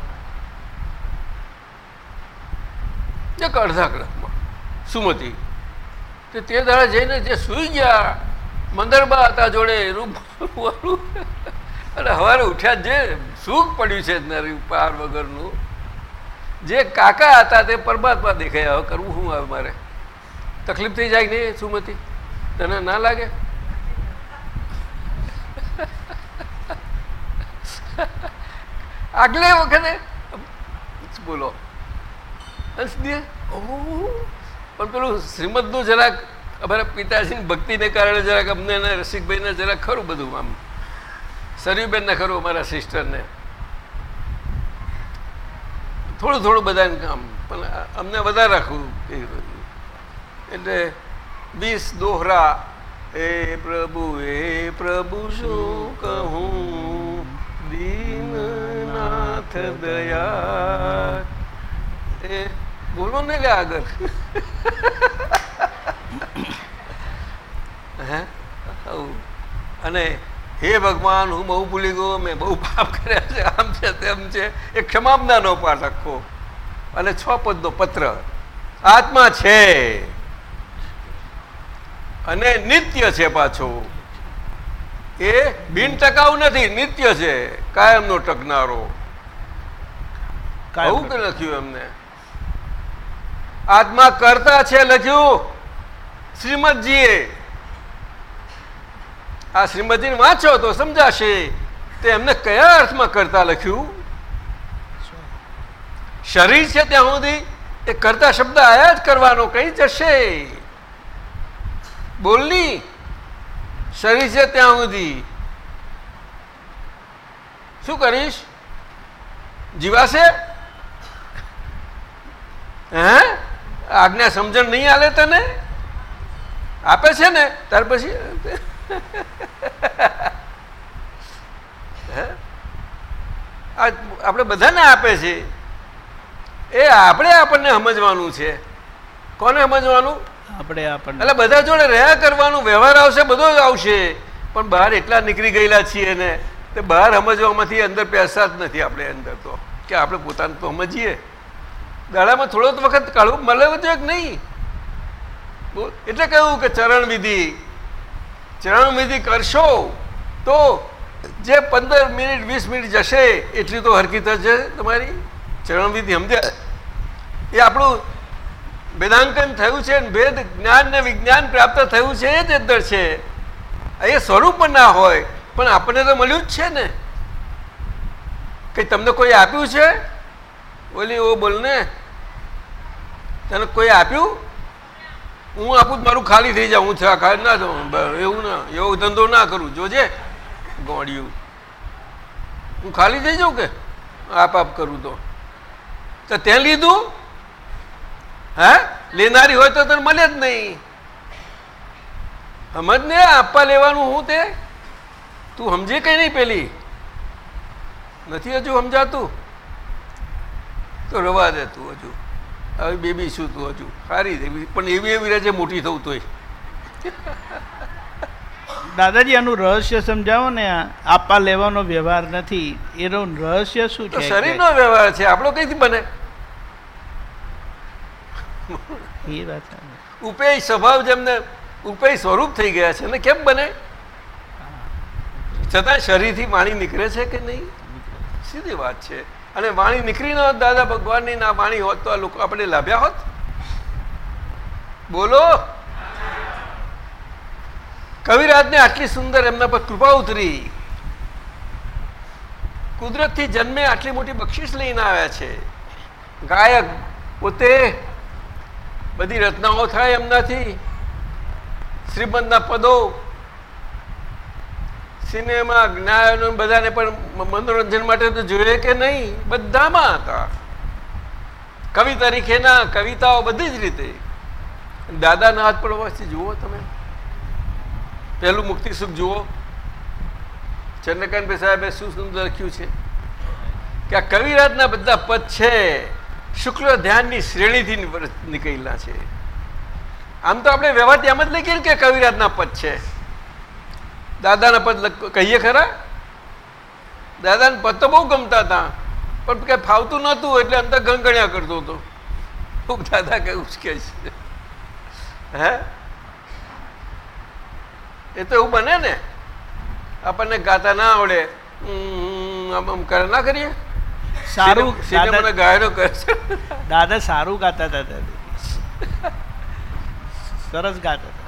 એક અડધા કલાકમાં. સુમતી. તે તે દાડા જઈને જે સૂઈ ગયા મંદરબા હતા જોડે, રૂપ અને સવારે ઉઠ્યા જે સુખ પડ્યું છે નરી પાર વગરનું, જે કાકા હતા તે પરમાત્મા દેખાયા, હવે કરવું શું આવે મારે? તકલીફ થઈ જાય નહીં સુમતી? તને ના લાગે? આગલે વખતે, બોલો. પણ પેલું શ્રીમદનું જરાક અમારા પિતાજીની ભક્તિને કારણે જરાક અમને ને રસિકભાઈને જરાક ખરું બધું આમ. સરયુબેનને ખરું અમારા સિસ્ટરને. થોડું થોડું બધાને કામ, પણ અમને વધારે રાખવું. એટલે વીસ દોહરા એ પ્રભુ એ પ્રભુ, શું કહું? દીનનાથ દયા એ, બોલો ને આગળ. હે? અને હે ભગવાન હું બહુ ભૂલી ગયો મેં બહુ પાપ કર્યા છે આમ છે તેમ છે. એ ક્ષમાપનાનો પાઠ આખો. અને છ પદનો પત્ર. આત્મા છે. અને નિત્ય છે પાછો. એ બિન ટકાઉ નથી નિત્ય છે. કાયમનો ટકનારો. કાયમ આવું કે લખ્યું એમને. આત્મા કરતા છે લખ્યું. શ્રીમદજીએ આ શ્રીમદજીને વાંચો તો સમજાશે. તે એમને કયા અર્થમાં કરતા લખ્યું? શરીર છે ત્યાં સુધી? એ કરતા શબ્દ આયા જ કરવાનો, કઈ જશે? બોલની શરીર છે ત્યાં સુધી. શું કરીશ? જીવાશે? હે? આજ્ઞા સમજણ નહીં આલે તને? આપે છે ને? ત્યાર પછી આપણે બધાને આપે છે. એ આપણે આપણને સમજવાનું છે. કોને સમજવાનું? આપણે આપણને. એટલે બધા જોડે રહ્યા કરવાનું વ્યવહાર આવશે બધો જ આવશે. પણ બહાર એટલા નીકળી ગયેલા છીએ ને તે બહાર સમજવામાંથી અંદર પેસા જ નથી આપણે અંદર તો. કે આપણે પોતાને તો સમજીએ. દાડામાં થોડો વખત કાઢવું મળે તો કે નહીં. એટલે કહ્યું કે ચરણ વિધિ ચરણ વિધિ કરશો, તો જે પંદર મિનિટ, વીસ મિનિટ જશે, એટલી તો હરકી થશે તમારી ચરણવિધિ, સમજ્યા? એ આપણું વેદાંકન થયું છે ભેદ જ્ઞાન ને વિજ્ઞાન પ્રાપ્ત થયું છે, એ જ અંદર છે. એ સ્વરૂપ ના હોય, પણ આપણને તો મળ્યું જ છે ને. કઈ તમને કોઈ આપ્યું છે? ઓલી, ઓ બોલ ને. તને કોઈ આપ્યું? હું આપું જ મારું ખાલી થઈ જાઉં, હું ખાલી ના થઉં. એવું ના, એવો ધંધો ના કરું. જોજે ગોળિયું હું ખાલી થઈ જાઉં કે? આપ આપ કરું તો. તો તે લીધું? હે? લેનારી હોય તો તને મળે જ નહીં. સમજ ને, આપવા લેવાનું હું તે? તું સમજે કઈ નહીં પેલી? નથી હજુ સમજાતું? તો રવા દે તું હજુ. હવે બેબી શું તું હજુ? સારી દેવી પણ એવી એવી રહે છે મોટી થવું તોય. દાદાજી આનું રહસ્ય સમજાવો ને. આપવા લેવાનો વ્યવહાર નથી. એનો રહસ્ય શું તો છે? શરીરનો વ્યવહાર છે. આપણો કઈથી બને? એ વાત છે. ઉપેય સ્વભાવ જેમને ઉપેય સ્વરૂપ થઈ ગયા છે. ને કેમ બને? છતાં શરીરથી પાણી નીકળે છે કે નહીં? સીધી વાત છે. અને વાણી નીકળી ન હોત, દાદા ભગવાનની ના વાણી હોત તો આ લોકો આપણે લાભ્યા હોત? બોલો. કવિરાજને આટલી સુંદર એમના પર કૃપા ઉતરી. કુદરતથી જન્મે આટલી મોટી બક્ષિસ લઈને આવ્યા છે. ગાયક પોતે બધી રચનાઓ થાય એમનાથી. શ્રીમદના પદો સિનેમા, જ્ઞાન બધાને પણ મનોરંજન માટે તો જોઈએ કે નહીં, બધામાં હતા. કવિ તરીકેના કવિતાઓ બધી જ રીતે. દાદાના હાથ વસ્તી જુઓ તમે. પહેલું મુક્તિ સુખ જુઓ. ચંદ્રકાંતભાઈ સાહેબે શું સુંદર લખ્યું છે? કે આ કવિરાજના બધા પદ છે, શુક્લ ધ્યાનની શ્રેણીથી નીકળેલા છે. આમ તો આપણે વ્યવહારથી એમ જ લખીએ ને કે કવિરાજના પદ છે. દાદાના પદ કહીએ ખરા? દાદાને પદ તો બહુ ગમતા હતા. પણ કઈ ફાવતું નહોતું એટલે અંતર ગણગણ્યા કરતો હતો. ખૂબ દાદા કેવું જ કે છે. હે? એ તો એવું બને ને. આપણને ગાતા ના આવડે. આમ કરે ના કરીએ. સારું સિનેમાના ગાયનો કરે છે. દાદા સારું ગાતા હતા સરસ ગાતા હતા.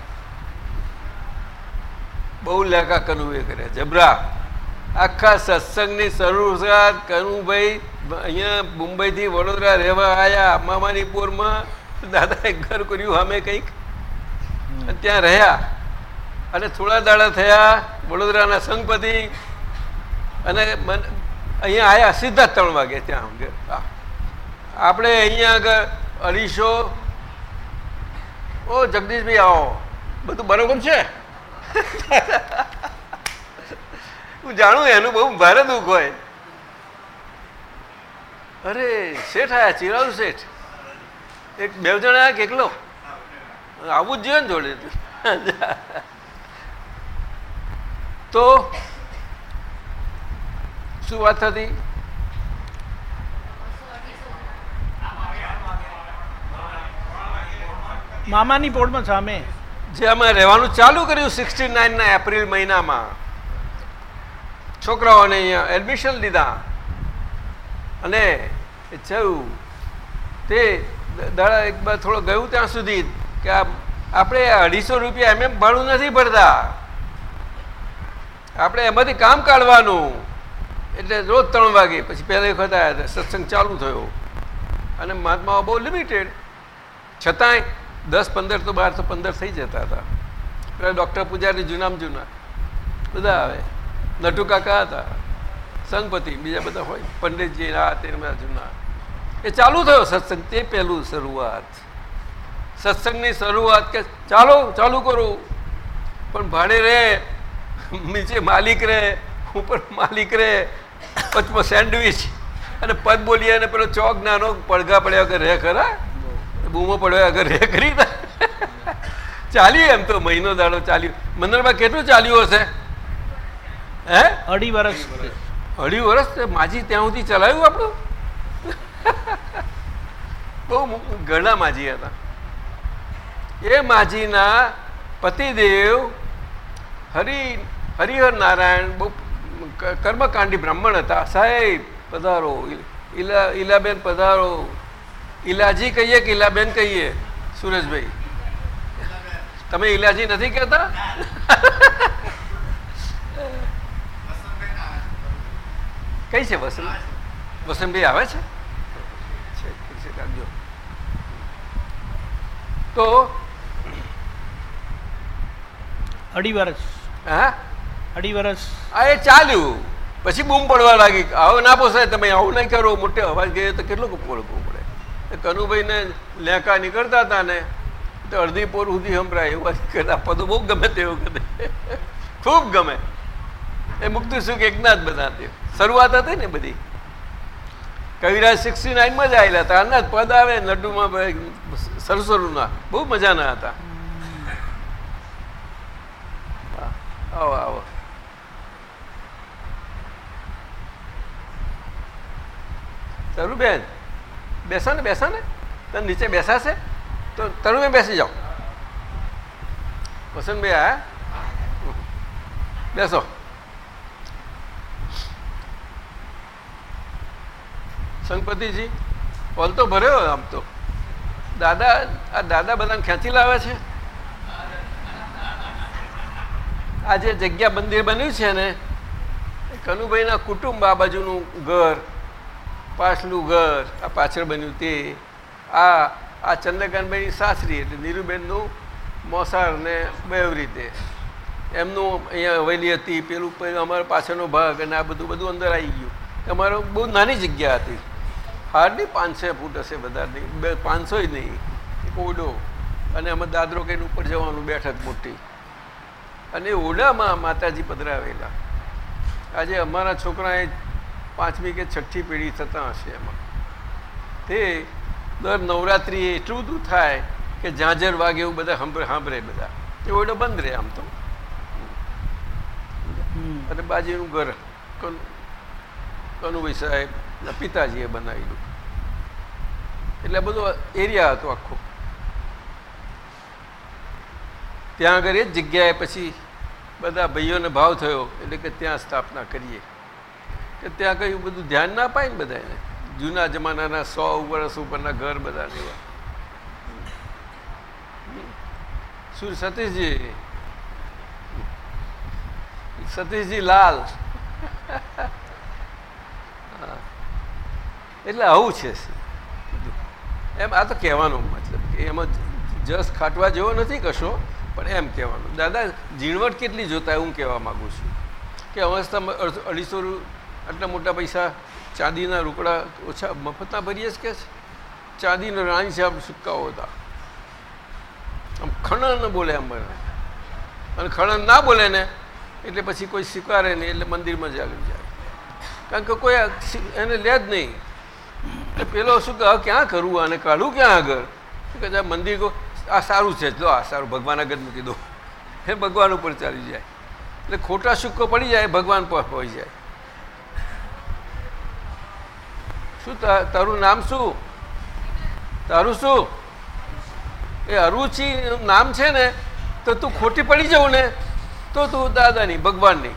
બહુ લેખા કનુભાઈ કર્યા. જબરા. આખા સત્સંગની શરૂઆત કનુભાઈ અહીંયા મુંબઈથી વડોદરા રહેવા આવ્યા મામાનીપુરમાં દાદાએ ઘર કર્યું અમે કંઈક. ત્યાં રહ્યા. અને થોડા દાડા થયા વડોદરાના સંઘપતિ. અને અહીંયા આવ્યા સીધા ત્રણ વાગે ત્યાં. આપણે અહીંયા આગળ અઢીસો ઓ જગદીશભાઈ આવો. બધું બરોબર છે? હું જાણું એનું બહુ ભારે દુઃખ હોય. અરે, શેઠ આયા ચિરાવ શેઠ. એક બે જણ આયા કેટલો આવું જ જોઈએ ને જોડે. તો શું વાત હતી મામાની પોળમાં સામે. જે અમે રહેવાનું ચાલુ કર્યું સિક્સટી નાઇનના એપ્રિલ મહિનામાં. છોકરાઓને અહીંયા એડમિશન લીધા. અને થયું. તે દાડા એક બાર થોડો ગયું ત્યાં સુધી કે આપણે અઢીસો રૂપિયા એમ એમ ભાડું નથી ભરતા આપણે એમાંથી કામ કાઢવાનું. એટલે રોજ ત્રણ વાગે, પછી પહેલી વખત આવ્યા સત્સંગ ચાલુ થયો. અને મહાત્માઓ બહુ લિમિટેડ છતાંય દસ પંદર તો બાર તો પંદર થઈ જતા હતા. પેલા ડૉક્ટર પૂજારી જૂનામાં જૂના. બધા આવે. નટુ કાકા હતા. સંગપતિ બીજા બધા હોય. પંડિતજી આ તે જૂના. એ ચાલુ થયો સત્સંગ. તે પહેલું શરૂઆત. સત્સંગની શરૂઆત કે ચાલો, ચાલુ કરું. પણ ભાડે રહે. નીચે માલિક રહે. ઉપર માલિક રહે. વચમાં સેન્ડવિચ. અને પદ બોલીએ અને પેલો ચોક નાનો પડઘા પડ્યા વગર રહે ખરા. બૂમો પડ્યો અગર રહે કરી ચાલ્યું એમ તો મહિનો દાડો ચાલ્યું મંદિરમાં કેટલું ચાલ્યું હશે? હે? અઢી વર્ષ અઢી વર્ષ માજી ત્યાં સુધી ચલાવ્યું આપણું? બહુ ઘણા માજી હતા. એ માજીના પતિદેવ હરિ હરિહર નારાયણ બહુ કર્મકાંડી બ્રાહ્મણ હતા. સાહેબ પધારો. ઈલા ઈલાબેન પધારો. ઈલાજી કહીએ કે ઈલાબેન કહીએ? સુરેશભાઈ. તમે ઈલાજી નથી કહેતા? કઈ છે વસંત વસંતભાઈ આવે છે? તો અઢી વર્ષ હા? અઢી વર્ષ આ એ ચાલ્યું. પછી બૂમ પડવા લાગી. આવો ના પોસાય. તમે આવું નહીં કરો. મોટે અવાજ ગયો તો કેટલું પડવું કનુભાઈને લેકા નીકળતા હતા ને, તો અડધી પોર સુધી સંભળાય, એવું કરતા પદો બહુ ગમે તે વખતે ખૂબ ગમે. એ મુક્તિ સુખ એકના જ બધા શરૂઆત હતી ને બધી. કવિરાજ સિક્સટી નાઇનમાં જ આવેલા હતા. આના જ પદ આવે, લડ્ડુમાં સરસરુના. બહુ મજાના હતા. આવો આવો. સારું તરુબેન બેસો ને બેસો ને. તને નીચે બેસાશે. તો તરુમે બેસી જાઓ. વસંતભાઈ આ બેસો. સંગપતિજી હોલ તો ભર્યો આમ તો. દાદા, આ દાદા બધાને ખેંચી લાવે છે? આ જે જગ્યા મંદિર બન્યું છે ને કનુભાઈના કુટુંબ આ બાજુનું ઘર. પાછલું ઘર, આ પાછળ બન્યું તે. આ આ ચંદ્રકાંતભાઈની સાસરી એટલે નીરુબેનનું મોસાર ને બેવરી તે. એમનું અહીંયા હવેલી હતી, પેલું પેલું અમારો પાછળનો ભાગ અને આ બધું બધું અંદર આવી ગયું. અમારો બહુ નાની જગ્યા હતી. હાર્ડલી પાંચસો ફૂટ હશે બધા નહીં, બે પાંચસોય નહીં. ઓડો અને અમે દાદરો કહીને ઉપર જવાનું, બેઠક મોટી. અને ઓડામાં માતાજી પધરાવેલા. આજે અમારા છોકરાએ પાંચમી કે છઠ્ઠી પેઢી થતાં હશે એમાં. તે દર નવરાત્રિએ એટલું બધું થાય કે ઝાંઝર વાગે એવું બધા સાંભળે બધા. એ ઓરડો બંધ રહે આમ તો. અને બાજુનું ઘર કનુ કનુભાઈ સાહેબ પિતાજીએ બનાવેલું. એટલે બધો એરિયા હતો આખો. ત્યાં આગળ એ જ જગ્યાએ પછી બધા ભાઈઓને ભાવ થયો એટલે કે ત્યાં સ્થાપના કરીએ. કે ત્યાં કયું બધું ધ્યાન ના પાય ને બધાને જૂના જમાનાના સો વર્ષ ઉપરના ઘર બધા એવા શું સતીશજી? સતીશજી લાલ. એટલે આવું છે એમ આ તો કહેવાનો મતલબ કે એમાં જસ ખાટવા જેવો નથી કશો, પણ એમ કહેવાનું. દાદા, ઝીણવટ કેટલી જોતા હું કહેવા માગું છું. કે અવસ્થામાં અઢીસો આટલા મોટા પૈસા ચાંદીના રોકડા ઓછા મફતના ભરીએ જ કે છે? ચાંદીનો રાણી સાહેબ સુક્કાઓ હતા. આમ ખણણ ન બોલે આમ બને. અને ખણણ ના બોલે ને એટલે પછી કોઈ સ્વીકારે નહીં એટલે મંદિરમાં જ આવી જાય. કારણ કે કોઈ એને લે જ નહીં. એટલે પેલો શું કે ક્યાં કરવું આને કાઢું ક્યાં આગળ? શું છે, આ મંદિર કહો આ સારું છે જો આ સારું. ભગવાન આગળ મૂકી દો. *laughs* એ ભગવાન ઉપર ચાલી જાય. એટલે ખોટા સુક્કો પડી જાય ભગવાન પર હોય જાય. શું તારું નામ શું? તારું શું? એ અરુચિ નામ છે ને, તો તું ખોટી પડી જવું ને, તો તું દાદાની, ભગવાનની.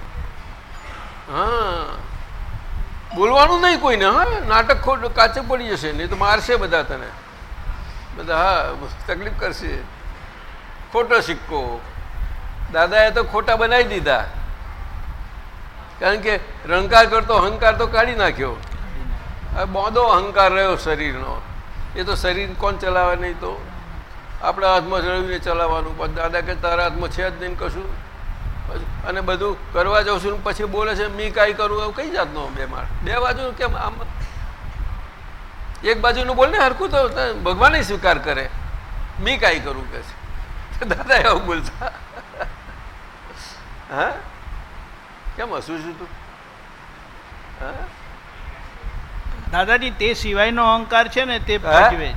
હા. બોલવાનું નહીં કોઈને, હા? નાટક ખોટું, કાચું પડી જશે, નહીં તો મારશે બધા તને. બધા, હા તકલીફ કરશે. ખોટો સિક્કો. દાદાએ તો ખોટા બનાવી દીધા. કારણ કે રણકાર કરતો, અહંકાર તો કાઢી નાખ્યો. આ બોંધો અહંકાર રહ્યો શરીરનો. એ તો શરીર કોણ ચલાવે નહીં તો? આપણા હાથમાં ચલાવીને ચલાવવાનું. પણ દાદા કે તારા હાથમાં છે જ નહીં કશું? અને બધું કરવા જાઉં છું પછી બોલે છે, મી કાંઈ કરું? એવું કઈ જાતનો બે માર બે બાજુ કેમ આમ? એક બાજુનું બોલ ને હરખું તો ભગવાન સ્વીકાર કરે. મી કાંઈ કરું? કે છે. દાદા એવું બોલતા. હા? કેમ હસું છું તું? હા? દાદાજી તે સિવાયનો અહંકાર છે ને તે ભજવે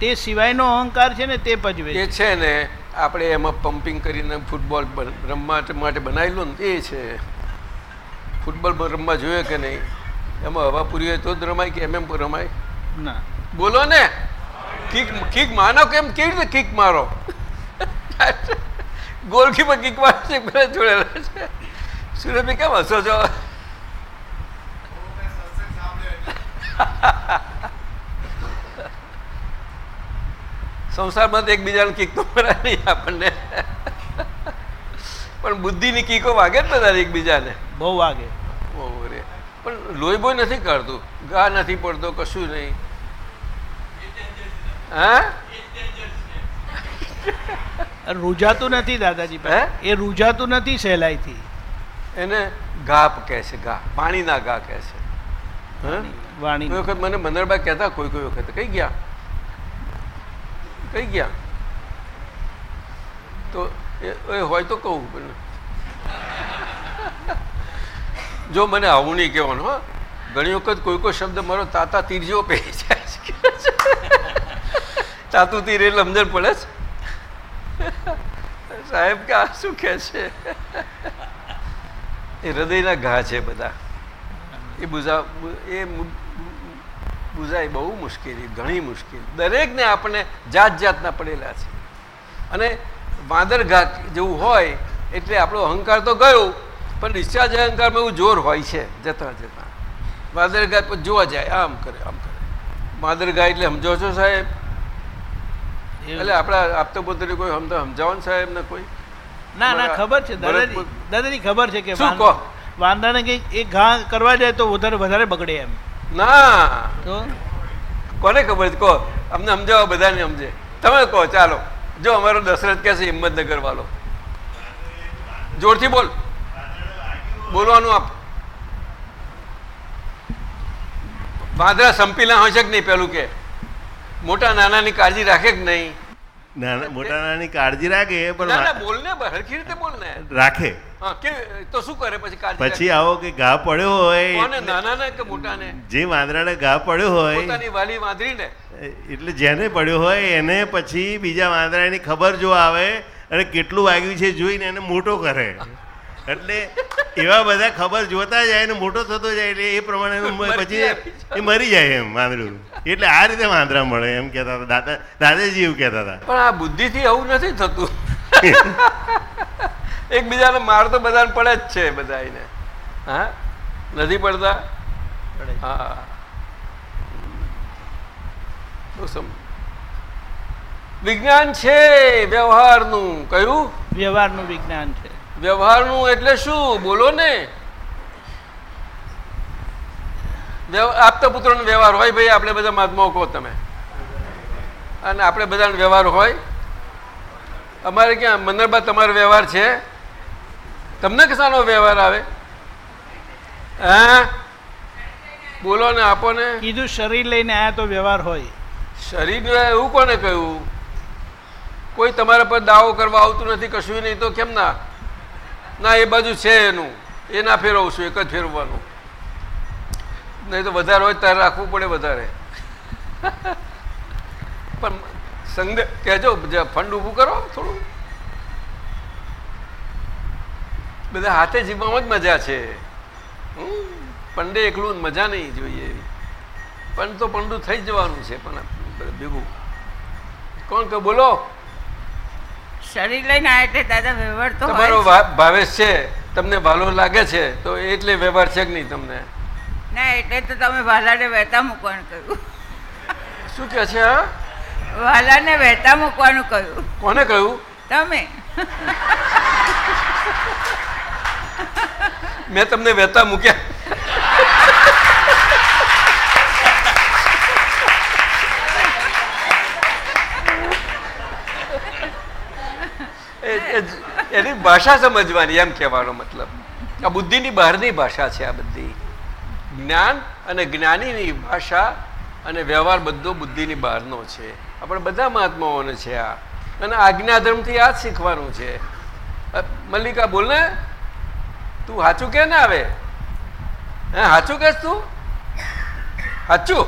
તે સિવાયનો અહંકાર છે ને તે ભજવે એ છે. ને આપણે એમાં પમ્પિંગ કરીને ફૂટબોલ રમવા માટે બનાવેલું ને એ છે. ફૂટબોલ રમવા જોઈએ કે નહીં? એમાં હવા પૂરી હોય તો જ રમાય કે એમ એમ રમાય? ના. બોલો ને. કિક કિક માનો કેમ કેવી રીતે કિક મારો? *laughs* ગોલકીપર કિક મારે છે પેલા જોડેલા છે. સુરભી કેમ હસો છો? સંસારમાં તો એકબીજાને કીક તો મરાય નહીં આપણને. પણ બુદ્ધિની કીકો વાગે જ બધા એકબીજાને. બહુ વાગે. બહુ રે. પણ લોહી બોય નથી કરતું ઘા નથી પડતો કશું નહીં. હા? રૂજાતું નથી દાદાજી? એ રૂજાતું નથી સહેલાઈથી. એને ઘા કહે છે ઘા. પાણીના ઘા કહે છે. હા? વાણી. કોઈ વખત મને મંદરબા કહેતા, કોઈ કોઈ વખત. કઈ ગયા? કઈ ગયા? તો એ હોય તો કહું, પણ જો મને આવું નહીં કહેવાનું, હા. ઘણી વખત કોઈ કોઈ શબ્દ મારો તાતા તીર જેવો પહેરી જાય છે. તાતું તીર એટલે સમજણ પડે છે. સાહેબ, કે આ શું કહે છે? એ હૃદયના ઘા છે બધા. એ બુઝા, એ બુઝાય બહુ મુશ્કેલી ઘણી મુશ્કેલી. દરેકને આપણે જાત જાતના પડેલા છે. અને વાંદર ઘાત જેવું હોય એટલે આપણો અહંકાર તો ગયો પણ ડિસ્ચાર્જ અહંકારમાં એવું જોર હોય છે જતા જતા. વાંદર ઘાત પર જોવા જાય આમ કરે આમ કરે. વાંદર ઘા એટલે સમજો છો સાહેબ? એટલે આપણા આપતો પોતાની કોઈ સમજો સમજાવો ને સાહેબ ને કોઈ? ના ના ખબર છે. દાદાજી દાદાજી ખબર છે કે શું કહો? વાંદાને કંઈક એ ઘા કરવા જાય તો વધારે વધારે બગડે એમ. ના. કોને ખબર? છે કહો. અમને સમજાવો બધાને સમજે. તમે કહો ચાલો. જો અમારો દશરથ કહેશે હિંમતનગર વાળો જોરથી બોલ. બોલવાનું આપ. વાંદરા સંપીલા હોય છે કે નહીં પેલું કે? મોટા નાનાની કાળજી રાખે કે નહીં? મોટા નાની કાળજી રાખે પણ ના ના બોલ ને હરખી રીતે બોલ ને રાખે કે તો શું કરે પછી કાળજી પછી આવો કે ઘા પડ્યો હોય કોને એટલે- નાના ને કે મોટા ને જે વાંદરાને ઘા પડ્યો હોય પોતાની વાલી વાંદરી ને એટલે જેને પડ્યો હોય એને પછી બીજા વાંદરાની ખબર જો આવે અને કેટલું વાગ્યું છે જોઈને એને મોટો કરે. એટલે એવા બધા ખબર જોતા જાય ને મોટો થતો જાય એટલે એ પ્રમાણે *laughs* પછી એ મરી જાય એમ વાંદરું. એટલે આ રીતે વાંદરા મળે એમ કહેતા હતા. દાદા દાદાજી એવું કહેતા હતા. પણ આ બુદ્ધિથી આવું નથી થતું. *laughs* એકબીજાને માર તો બધાને પડે જ છે બધા હા? નથી પડતા? હા. વિજ્ઞાન છે વ્યવહારનું. કયું વ્યવહારનું વિજ્ઞાન છે. વ્યવહારનું એટલે શું? બોલો ને. આપતા પુત્રોનો વ્યવહાર હોય ભાઈ આપણે બધા મહાત્માઓ કહો તમે. અને આપણે બધાનો વ્યવહાર હોય. અમારે ક્યાં? મંદરબા તમારો વ્યવહાર છે? તમને કશાનો વ્યવહાર આવે? હા? બોલો ને આપો ને. કીધું શરીર લઈને આયા તો વ્યવહાર હોય. શરીર એવું કોને કહ્યું? કોઈ તમારા પર દાવો કરવા આવતું નથી કશું નહીં તો કેમ ના? ના, એ બાજુ છે એનું. એ ના ફેરવું છું, એક જ ફેરવવાનું. નહીં તો વધારે હોય ત્યારે રાખવું પડે વધારે. *laughs* પણ સંગ કહેજો ફંડ ઊભું કરો થોડું. બધા હાથે જીવવામાં જ મજા છે. પંડે એકલું મજા નહીં જોઈએ. એવી પણ તો પંડું થઈ જવાનું છે, પણ ભેગું. કોણ કે બોલો? શરીર લઈને આવ્યા એટલે દાદા વ્યવહાર તો તમારો ભાવેશ છે તમને ભાલો લાગે છે તો એટલે વ્યવહાર છે કે નહીં તમને. ના એટલે તો તમે વાલાને વહેતા મૂકવાનું કહ્યું. શું કે છે હા? વાલાને વહેતા મૂકવાનું કહ્યું. કોને કહ્યું? તમે. મેં તમને વહેતા મૂક્યા. એની ભાષા સમજવાની એમ કહેવાનો મતલબ. આ બુદ્ધિની બહારની ભાષા છે આ બધી. જ્ઞાન અને જ્ઞાનીની ભાષા અને વ્યવહાર બધો બુદ્ધિની બહારનો છે. આપણે બધા મહાત્માઓને છે આ. અને આજ્ઞાધર્મથી આ જ શીખવાનું છે. મલ્લિકા બોલ ને. તું સાચું કે ને આવે? હે સાચું કે તું? સાચું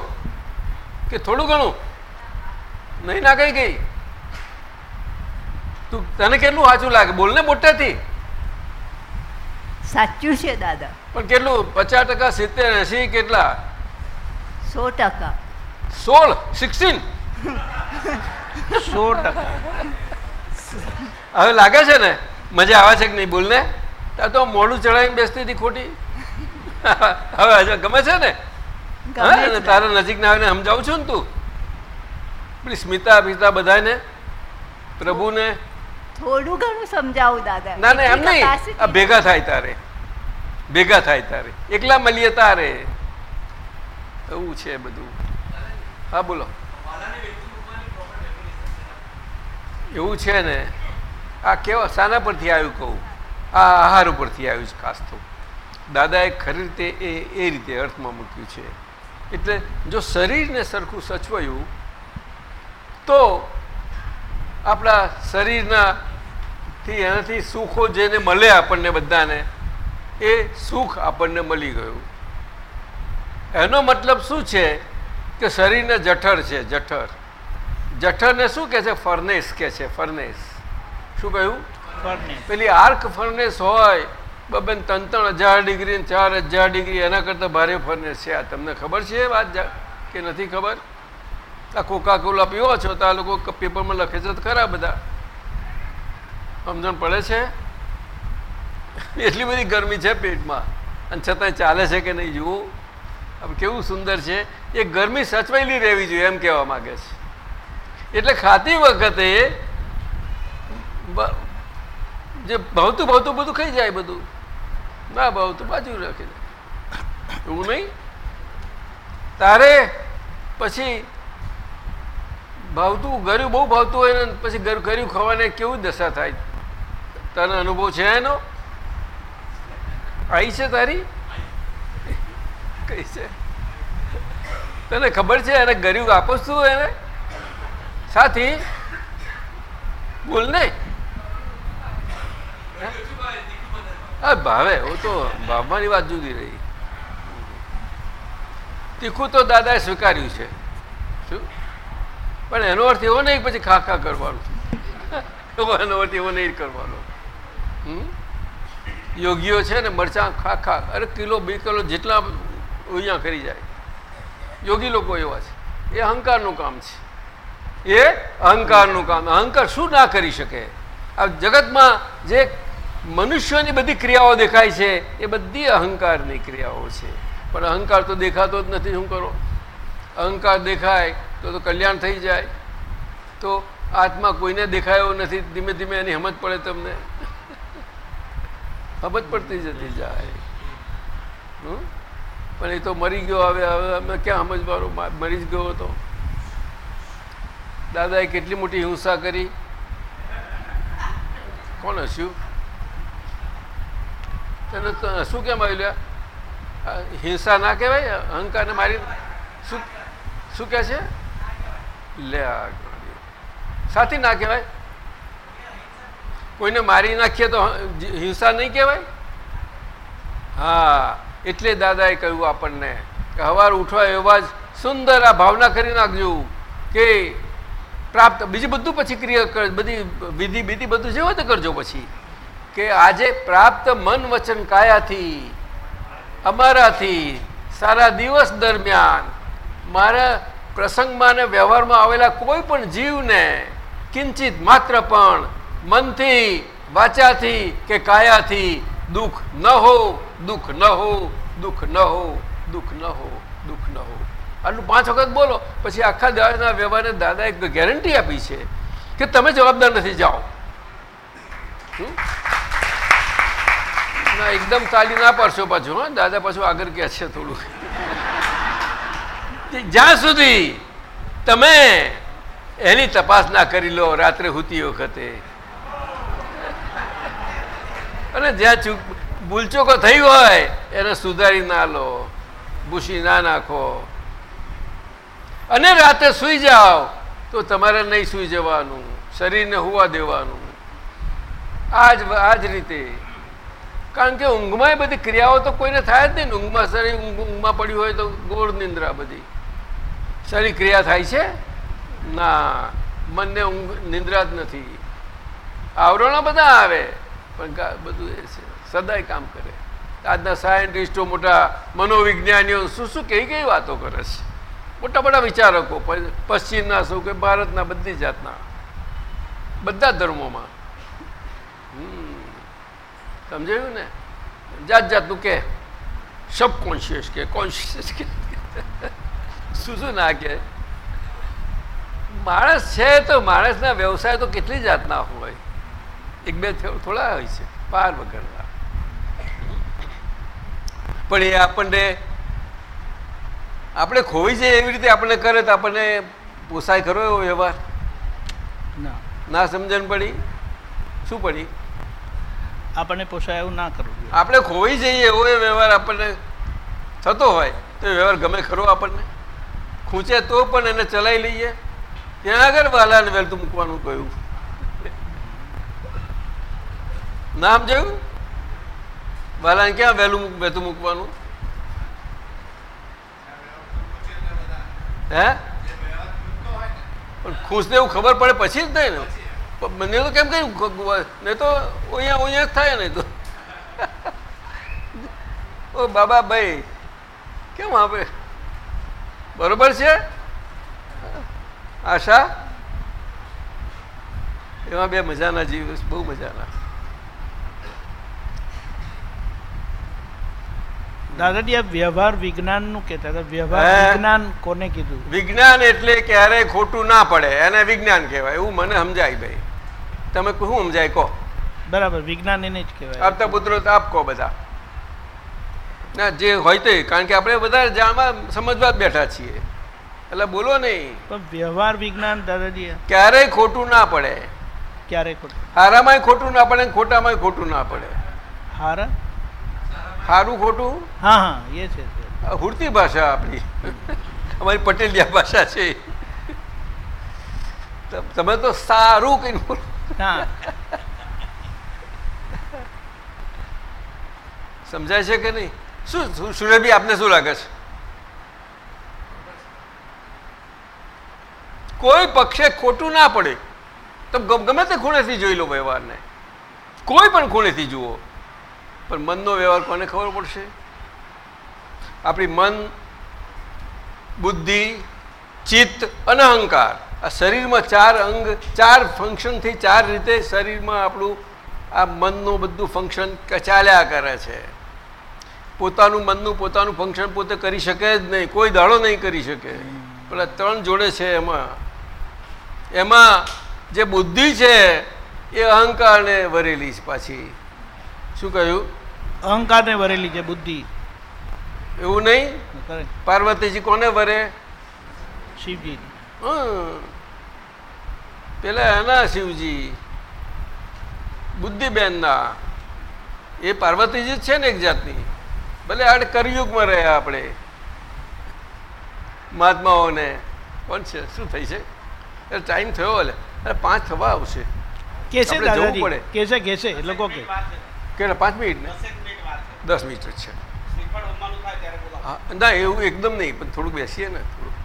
કે થોડું ઘણું? નહીં ના કઈ ગઈ? તું તને કેટલું સાચું લાગે? બોલ ને મોટેથી. સાચું છે દાદા. પણ કેટલું? પચાસ ટકા સિત્તેર એસી કેટલા? સો ટકા. સોળ? સિક્સટીન? સો ટકા. હવે લાગે છે ને? મજા આવે છે કે નહીં? બોલને? ત્યાં તો મોડું ચડાવીને બેસતી હતી ખોટી. હવે ગમે છે ને? હા, ને. તારા નજીક ના આવીને સમજાવું છું ને તું? પેલી સ્મિતા પિતા બધાને પ્રભુને થોડું ઘણું સમજાવું દાદા. ના ના એમ નહીં. ભેગા થાય તારે. ભેગા થાય તારે. એકલા મળીએ તારે. એવું છે બધું. હા બોલો. એવું છે ને? આ કેવા શાના પરથી આવ્યું કહું? આ આહાર ઉપરથી આવ્યું છે ખાસ તો. દાદાએ ખરી રીતે એ એ રીતે અર્થમાં મૂક્યું છે. એટલે જો શરીરને સરખું સચવાયું તો આપણા શરીરના થી એનાથી સુખો જેને મળે આપણને બધાને એ સુખ આપણને મળી ગયું. એનો મતલબ શું છે કે શરીરને જઠર છે જઠર. જઠરને શું કહે છે? ફર્નેસ કે છે ફર્નેસ. શું કહ્યું? પેલી આર્ક ફર્નેસ હોય બબન ત્રણ ત્રણ હજાર ડિગ્રી ચાર હજાર ડિગ્રી એના કરતાં ભારે ફર્નેસ છે. આ તમને ખબર છે એ વાત કે નથી ખબર? આ કોકા કોલા પીવો છો તો આ લોકો પેપરમાં લખે છે તો ખરા બધા. સમજણ પડે છે? એટલી બધી ગરમી છે પેટમાં. અને છતાંય ચાલે છે કે નહીં જુઓ? હવે કેવું સુંદર છે? એ ગરમી સચવાયેલી રહેવી જોઈએ એમ કહેવા માંગે છે. એટલે ખાતી વખતે જે ભાવતું ભાવતું બધું ખાઈ જાય બધું. ના ભાવતું, બાજુ રાખી દે એવું નહીં? તારે પછી ભાવતું, ગર્યું બહુ ભાવતું હોય ને, પછી ગર ગર્યું ખાવાને કેવું દશા થાય? તને અનુભવ છે એનો? આવી છે તારી? કઈ છે? તને ખબર છે એને ગરીબ આપો છો એને? સાથી? બોલ ને. હા, ભાવે, હું તો ભાવવાની વાત જુદી રહી. તીખું તો દાદાએ સ્વીકાર્યું છે. શું? પણ એનો અર્થ એવો નહીં પછી ખા ખા કરવાનું. એનો અર્થ એવો નહીં કરવાનો? યોગીઓ છે ને મરચાં ખા ખા, અરે કિલો, બે કિલો જેટલા અહીંયા કરી જાય. યોગી લોકો એવા છે. એ અહંકારનું કામ છે. એ અહંકારનું કામ. અહંકાર શું ના કરી શકે? આ જગતમાં જે મનુષ્યની બધી ક્રિયાઓ દેખાય છે, એ બધી અહંકારની ક્રિયાઓ છે. પણ અહંકાર તો દેખાતો જ નથી, શું કરો? અહંકાર દેખાય તો તો કલ્યાણ થઈ જાય. તો આત્મા કોઈને દેખાયો નથી, ધીમે ધીમે એની સમજ પડે તમને. સમજ પડતી જતી જાય? પણ એ તો મરી ગયો, હવે હવે અમે ક્યાં સમજવાનું? મરી જ ગયો હતો. દાદાએ કેટલી મોટી હિંસા કરી? કોણ હસ્યું? તને શું કેમ આવ્યું હિંસા ના કહેવાય? અહંકારને મારી શું શું કહે છે? લે સાથી ના કહેવાય? કોઈને મારી નાખીએ તો હિંસા નહીં કહેવાય? હા, એટલે દાદાએ કહ્યું આપણને કે હવાર ઉઠવા એવા જ સુંદર આ ભાવના કરી નાખજો કે પ્રાપ્ત બીજું બધું પછી ક્રિયા કર, બધી વિધિ વિધિ બધું જે તે કરજો પછી. કે આજે પ્રાપ્ત મન વચન કાયાથી? અમારાથી સારા દિવસ દરમિયાન મારા પ્રસંગમાં અને વ્યવહારમાં આવેલા કોઈ પણ જીવને કિંચિત માત્ર પણ મનથી, વાચાથી કે કાયાથી દુઃખ ન હો, દુઃખ ન હો, દુઃખ ન હો, દુઃખ ન હો, દુઃખ ન હો. આટલું પાંચ વખત બોલો, પછી આખા દાદાના વ્યવહારને દાદાએ ગેરંટી આપી છે કે તમે જવાબદાર નથી, જાઓ? ના, એકદમ તાલી ના પાડશો પાછું, હા. દાદા પાછું આગળ કે છે થોડું જ્યાં સુધી તમે એની તપાસ ના કરી લો, રાત્રે હુતી વખતે અને જ્યાં ચૂક, ભૂલચોકો થઈ હોય, એને સુધારી ના લો, ભૂસી ના નાખો. અને રાતે સૂઈ જાઓ, તો તમારે નહીં સૂઈ જવાનું, શરીરને હોવા દેવાનું. આ જ આ જ રીતે. કારણ કે ઊંઘમાં બધી ક્રિયાઓ તો કોઈને થાય જ નહીં ઊંઘમાં શરીર, ઊંઘ, ઊંઘમાં પડ્યું હોય તો ગોળ નિંદ્રા બધી. શરીર ક્રિયા થાય છે? ના. મનને ઊંઘ, નિંદ્રા જ નથી. આવરણો બધા આવે. પણ બધું એ છે. સદાય કામ કરે. આજના સાયન્ટિસ્ટો, મોટા મનોવિજ્ઞાનીઓ શું શું કઈ કઈ વાતો કરે છે? મોટા મોટા વિચારકો પશ્ચિમના શું કે ભારતના બધી જાતના. બધા ધર્મોમાં. સમજાયું ને? જાત જાતનું કે. સબકોન્શિયસ કે કોન્શિયસ કે. શું શું ના કે? માણસ છે તો માણસના વ્યવસાય તો કેટલી જાતના હોય. એક બે થોડા હોય છે પાર વગરના પણ એ આપણને આપણે ખોવી જઈએ એવી રીતે આપણને કરે તો આપણને પોસાય ખરો એવો વ્યવહાર? ના. સમજણ પડી? શું પડી? આપણને પોસાય એવું ના કરવું આપણે ખોઈ જઈએ એવો એ વ્યવહાર આપણને થતો હોય તો વ્યવહાર ગમે ખરો આપણને? ખૂંચે તો પણ એને ચલાવી લઈએ. ત્યાં આગળ વાલાને વહેલું મૂકવાનું કહ્યું નામ જોયું બાલાને ક્યાં વહેલું બેતું મૂકવાનું? હે? પણ ખુશ ને એવું ખબર પડે પછી જ થાય ને? મને તો કેમ કહ્યું? નહીં તો અહીંયા અહીંયા જ થાય નહીં તો. *laughs* ઓ બાબા ભાઈ, કેમ આપે? બરોબર છે? આશા? એમાં બે મજાના જીવ, બહુ મજાના. દાદાજી આ વ્યવહાર વિજ્ઞાનનું કહેતા હતા. વ્યવહાર વિજ્ઞાન કોને કીધું? વિજ્ઞાન એટલે ક્યારેય ખોટું ના પડે એને વિજ્ઞાન કહેવાય. એવું મને સમજાય ભાઈ. તમે શું સમજાય? કહો. બરાબર વિજ્ઞાન એને જ કહેવાય. આપતા પુત્રો તો આપ કહો બધા. ના જે હોય તે કારણ કે આપણે બધા જાણવા સમજવા જ બેઠા છીએ. એટલે બોલો નહીં. પણ વ્યવહાર વિજ્ઞાન દાદાજી ક્યારેય ખોટું ના પડે. ક્યારે ખોટું? હારામાંય ખોટું ના પડે ખોટામાંય ખોટું ના પડે. હારા? સારું ખોટું? હા હા એ છે હુરતી ભાષા આપણી. અમારી પટેલિયા ભાષા છે. તમે તો સારું કઈ બોલો સમજાય છે કે નહીં? શું શું- સુરેશભાઈ આપને શું લાગે છે? કોઈ પક્ષે ખોટું ના પડે. તો ગમે તે ખૂણેથી જોઈ લો વ્યવહારને. કોઈ પણ ખૂણેથી જુઓ. પણ મનનો વ્યવહાર કોને ખબર પડશે? આપણી મન, બુદ્ધિ, ચિત્ત અને અહંકાર. આ શરીરમાં ચાર અંગ, ચાર ફંક્શનથી ચાર રીતે શરીરમાં આપણું આ મનનું બધું ફંક્શન ચાલ્યા કરે છે. પોતાનું મનનું, પોતાનું ફંક્શન પોતે કરી શકે જ નહીં. કોઈ દાડો નહીં કરી શકે. પેલા ત્રણ જોડે છે એમાં. એમાં જે બુદ્ધિ છે એ અહંકારને વરેલી પાછી. શું કહ્યું? અહંકારને વરેલી છે બુદ્ધિ. એવું નહીં? પાર્વતીજી કોને વરે? શિવજી. પેલા એના શિવજી બુદ્ધિબેનના. એ પાર્વતીજી છે ને એક જાતની? ભલે આડ કરિયુગમાં રહ્યા આપણે. મહાત્માઓને. કોણ છે? શું થઈ છે? ટાઈમ થયો એટલે. અરે પાંચ થવા આવશે. કે છે આપણે જવું દાદાજી? પડે. કે છે કે છે? એ લોકો કે. પાંચ મિનિટ ને? દસ મિનિટ જ છે ના, એવું એકદમ નહીં, પણ થોડુંક બેસીએ ને, થોડુંક.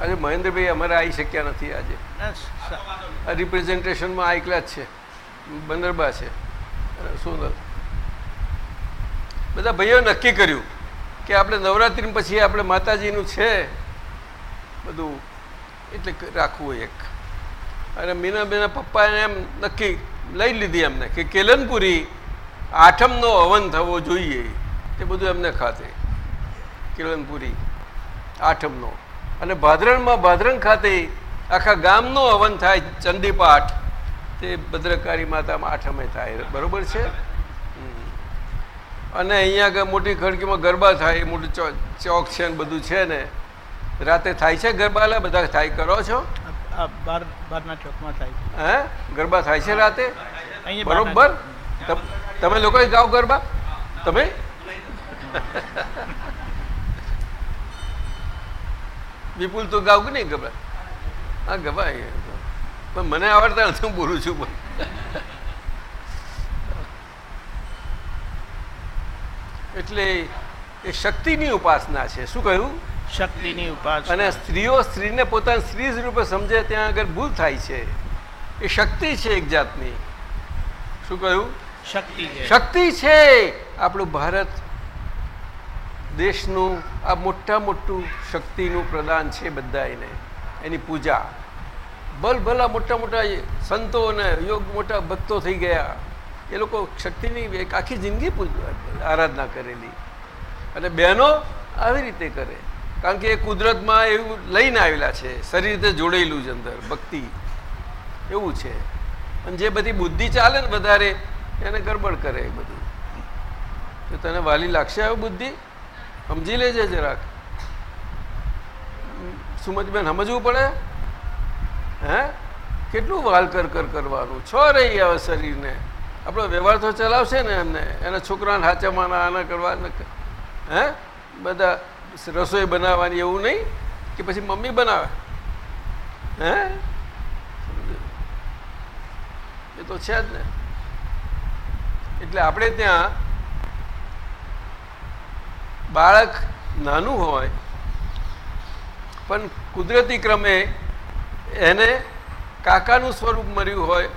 આજે મહેન્દ્રભાઈ, અમારે આવી શક્યા નથી આજે. રિપ્રેઝન્ટેશનમાં આ એકલા જ છે. બંદરબા છે. સુંદર. બધા ભાઈઓ નક્કી કર્યું કે આપણે નવરાત્રિ પછી આપણે માતાજીનું છે. બધું એટલે રાખવું એક. અને મીનાબેના પપ્પાએ એમ નક્કી લઈ લીધી એમને કે કેલનપુરી આઠમનો હવન થવો જોઈએ. તે બધું એમને ખાતે. કેલનપુરી આઠમનો. અને ભાદરણમાં ભાદરણ ખાતે આખા ગામનો હવન થાય ચંડીપાઠ. તે ભદ્રકાળી માતામાં આઠમે થાય. બરોબર છે. અને અહીંયા આગળ મોટી ખડકીમાં ગરબા થાય મોટું ચોક છે ને બધું છે ને. રાતે થાય છે ગરબા એટલે બધા થાય કરો છો? બારના ચોકમાં થાય હે? ગરબા થાય છે રાતે? અહીંયા બરોબર. તમ- લોકો ગાવ ગરબા? તમે? વિપુલ તો ગાવ કે નહીં ગરબા હા ગભાય પણ મને આવડતા નથી હું બોલું છું પણ. એટલે એ શક્તિની ઉપાસના છે. શું કહ્યું? શક્તિની ઉપાસના. અને સ્ત્રીઓ સ્ત્રીને પોતાની સ્ત્રી રૂપે સમજે ત્યાં આગળ ભૂલ થાય છે. એ શક્તિ છે એક જાતની. શું કહ્યું? શક્તિ છે. આપણું ભારત દેશનું આ મોટા મોટું શક્તિનું પ્રદાન છે બધા એને એની પૂજા. ભલ ભલા મોટા મોટા સંતો અને યોગ મોટા ભક્તો થઈ ગયા. એ લોકો શક્તિની એક આખી જિંદગી આરાધના કરેલી. અને બહેનો આવી રીતે કરે. કારણ કે એ કુદરતમાં એવું લઈને આવેલા છે. શરીર રીતે જોડેલું છે અંદર ભક્તિ. એવું છે. અને જે બધી બુદ્ધિ ચાલે ને વધારે એને ગડબડ કરે એ બધું. તો તને વાલી લાગશે આવી બુદ્ધિ? સમજી લેજે જરાક. સુમજબેન, સમજવું પડે? હે? કેટલું વાલ કર કર કરવાનું? છો રહી આવે શરીરને. આપણો વ્યવહાર તો ચલાવશે ને એમને. એના છોકરાને હાચવવાના, આના કરવા હે? બધા રસોઈ બનાવવાની એવું નહીં કે પછી મમ્મી બનાવે. હે? એ તો છે જ ને. એટલે આપણે ત્યાં બાળક નાનું હોય, પણ કુદરતી ક્રમે એને કાકાનું સ્વરૂપ મળ્યું હોય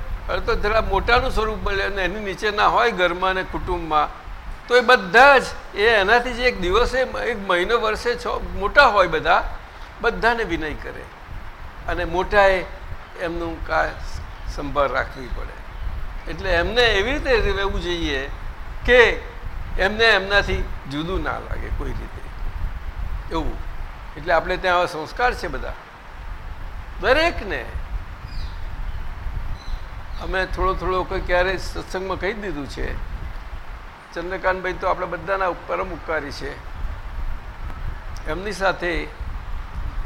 તો જરા મોટાનું સ્વરૂપ મળે અને એની નીચે ના હોય ઘરમાં અને કુટુંબમાં, તો એ બધા જ એ એનાથી જે એક દિવસે, એક મહિનો, વર્ષે છ, મોટા હોય બધા, બધાને વિનય કરે. અને મોટાએ એમનું કા સંભાળ રાખવી પડે. એટલે એમને એવી રીતે રહેવું જોઈએ કે એમને એમનાથી જુદું ના લાગે કોઈ રીતે. એવું. એટલે આપણે ત્યાં સંસ્કાર છે બધા. દરેકને અમે થોડો થોડો કોઈ ક્યારે સત્સંગમાં કહી દીધું છે. ચંદ્રકાંતભાઈ તો આપણે બધાના પરમ ઉપકારી છે. એમની સાથે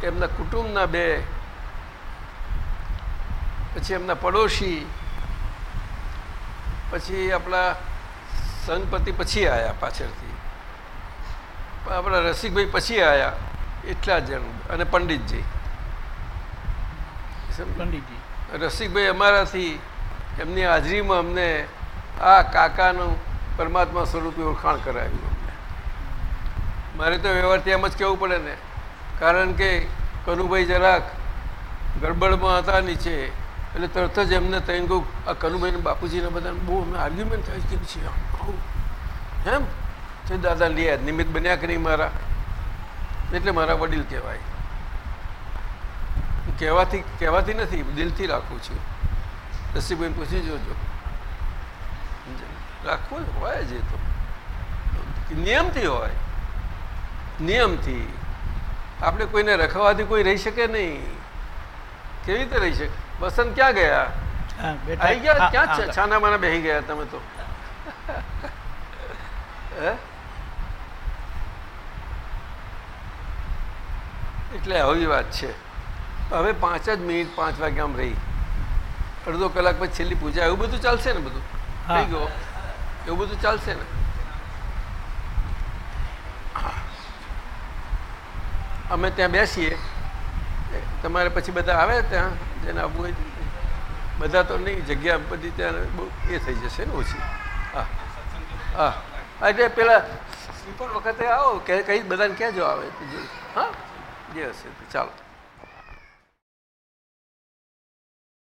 એમના કુટુંબના બે, પછી એમના પડોશી પછી આપણા સંગપતિ પછી આવ્યા પાછળથી. આપણા રસિકભાઈ પછી આવ્યા એટલા જણ અને પંડિતજી. પંડિતજી. રસિકભાઈ અમારાથી એમની હાજરીમાં અમને આ કાકાનું પરમાત્મા સ્વરૂપે ઓળખાણ કરાવ્યું અમને. મારે તો વ્યવહારથી એમ જ કહેવું પડે ને. કારણ કે કનુભાઈ જરાક ગડબડમાં હતા નીચે એટલે તરત જ એમને તઈને કહું, આ કનુભાઈને બાપુજીને બધાને બહુ અમે આર્ગ્યુમેન્ટ થાય ગયું છે આવું એમ? તો દાદા લે, નિમિત્ત બન્યા કે નહીં મારા? એટલે મારા વડીલ કહેવાય. કહેવાથી કહેવાથી નથી, દિલથી રાખું છું. રસીભાઈ પૂછી જોજો. રાખવું હોય જ એ તો. નિયમથી હોય. નિયમથી. આપણે કોઈને રખવાથી કોઈ રહી શકે નહીં. કેવી રીતે રહી શકે? વસંત ક્યાં ગયા? આવી ગયા? ક્યાં છાના માના બેસી ગયા તમે તો. એટલે આવી વાત છે. હવે પાંચ જ મિનિટ પાંચ વાગે આમ રહી. અડધો કલાક પછી છેલ્લી પૂજા એવું બધું ચાલશે ને બધું? થઈ ગયો? એવું બધું ચાલશે ને? અમે ત્યાં બેસીએ. તમારે પછી બધા આવે ત્યાં? જેને આપવું હોય બધા તો નહીં, જગ્યા બધી ત્યાં બહુ એ થઈ જશે ને ઓછી. હા. હા. એટલે પેલા સ્લીપર વખતે આવો, કે કઈ બધાને કહેજો આવે. હા? જે હશે ચાલો.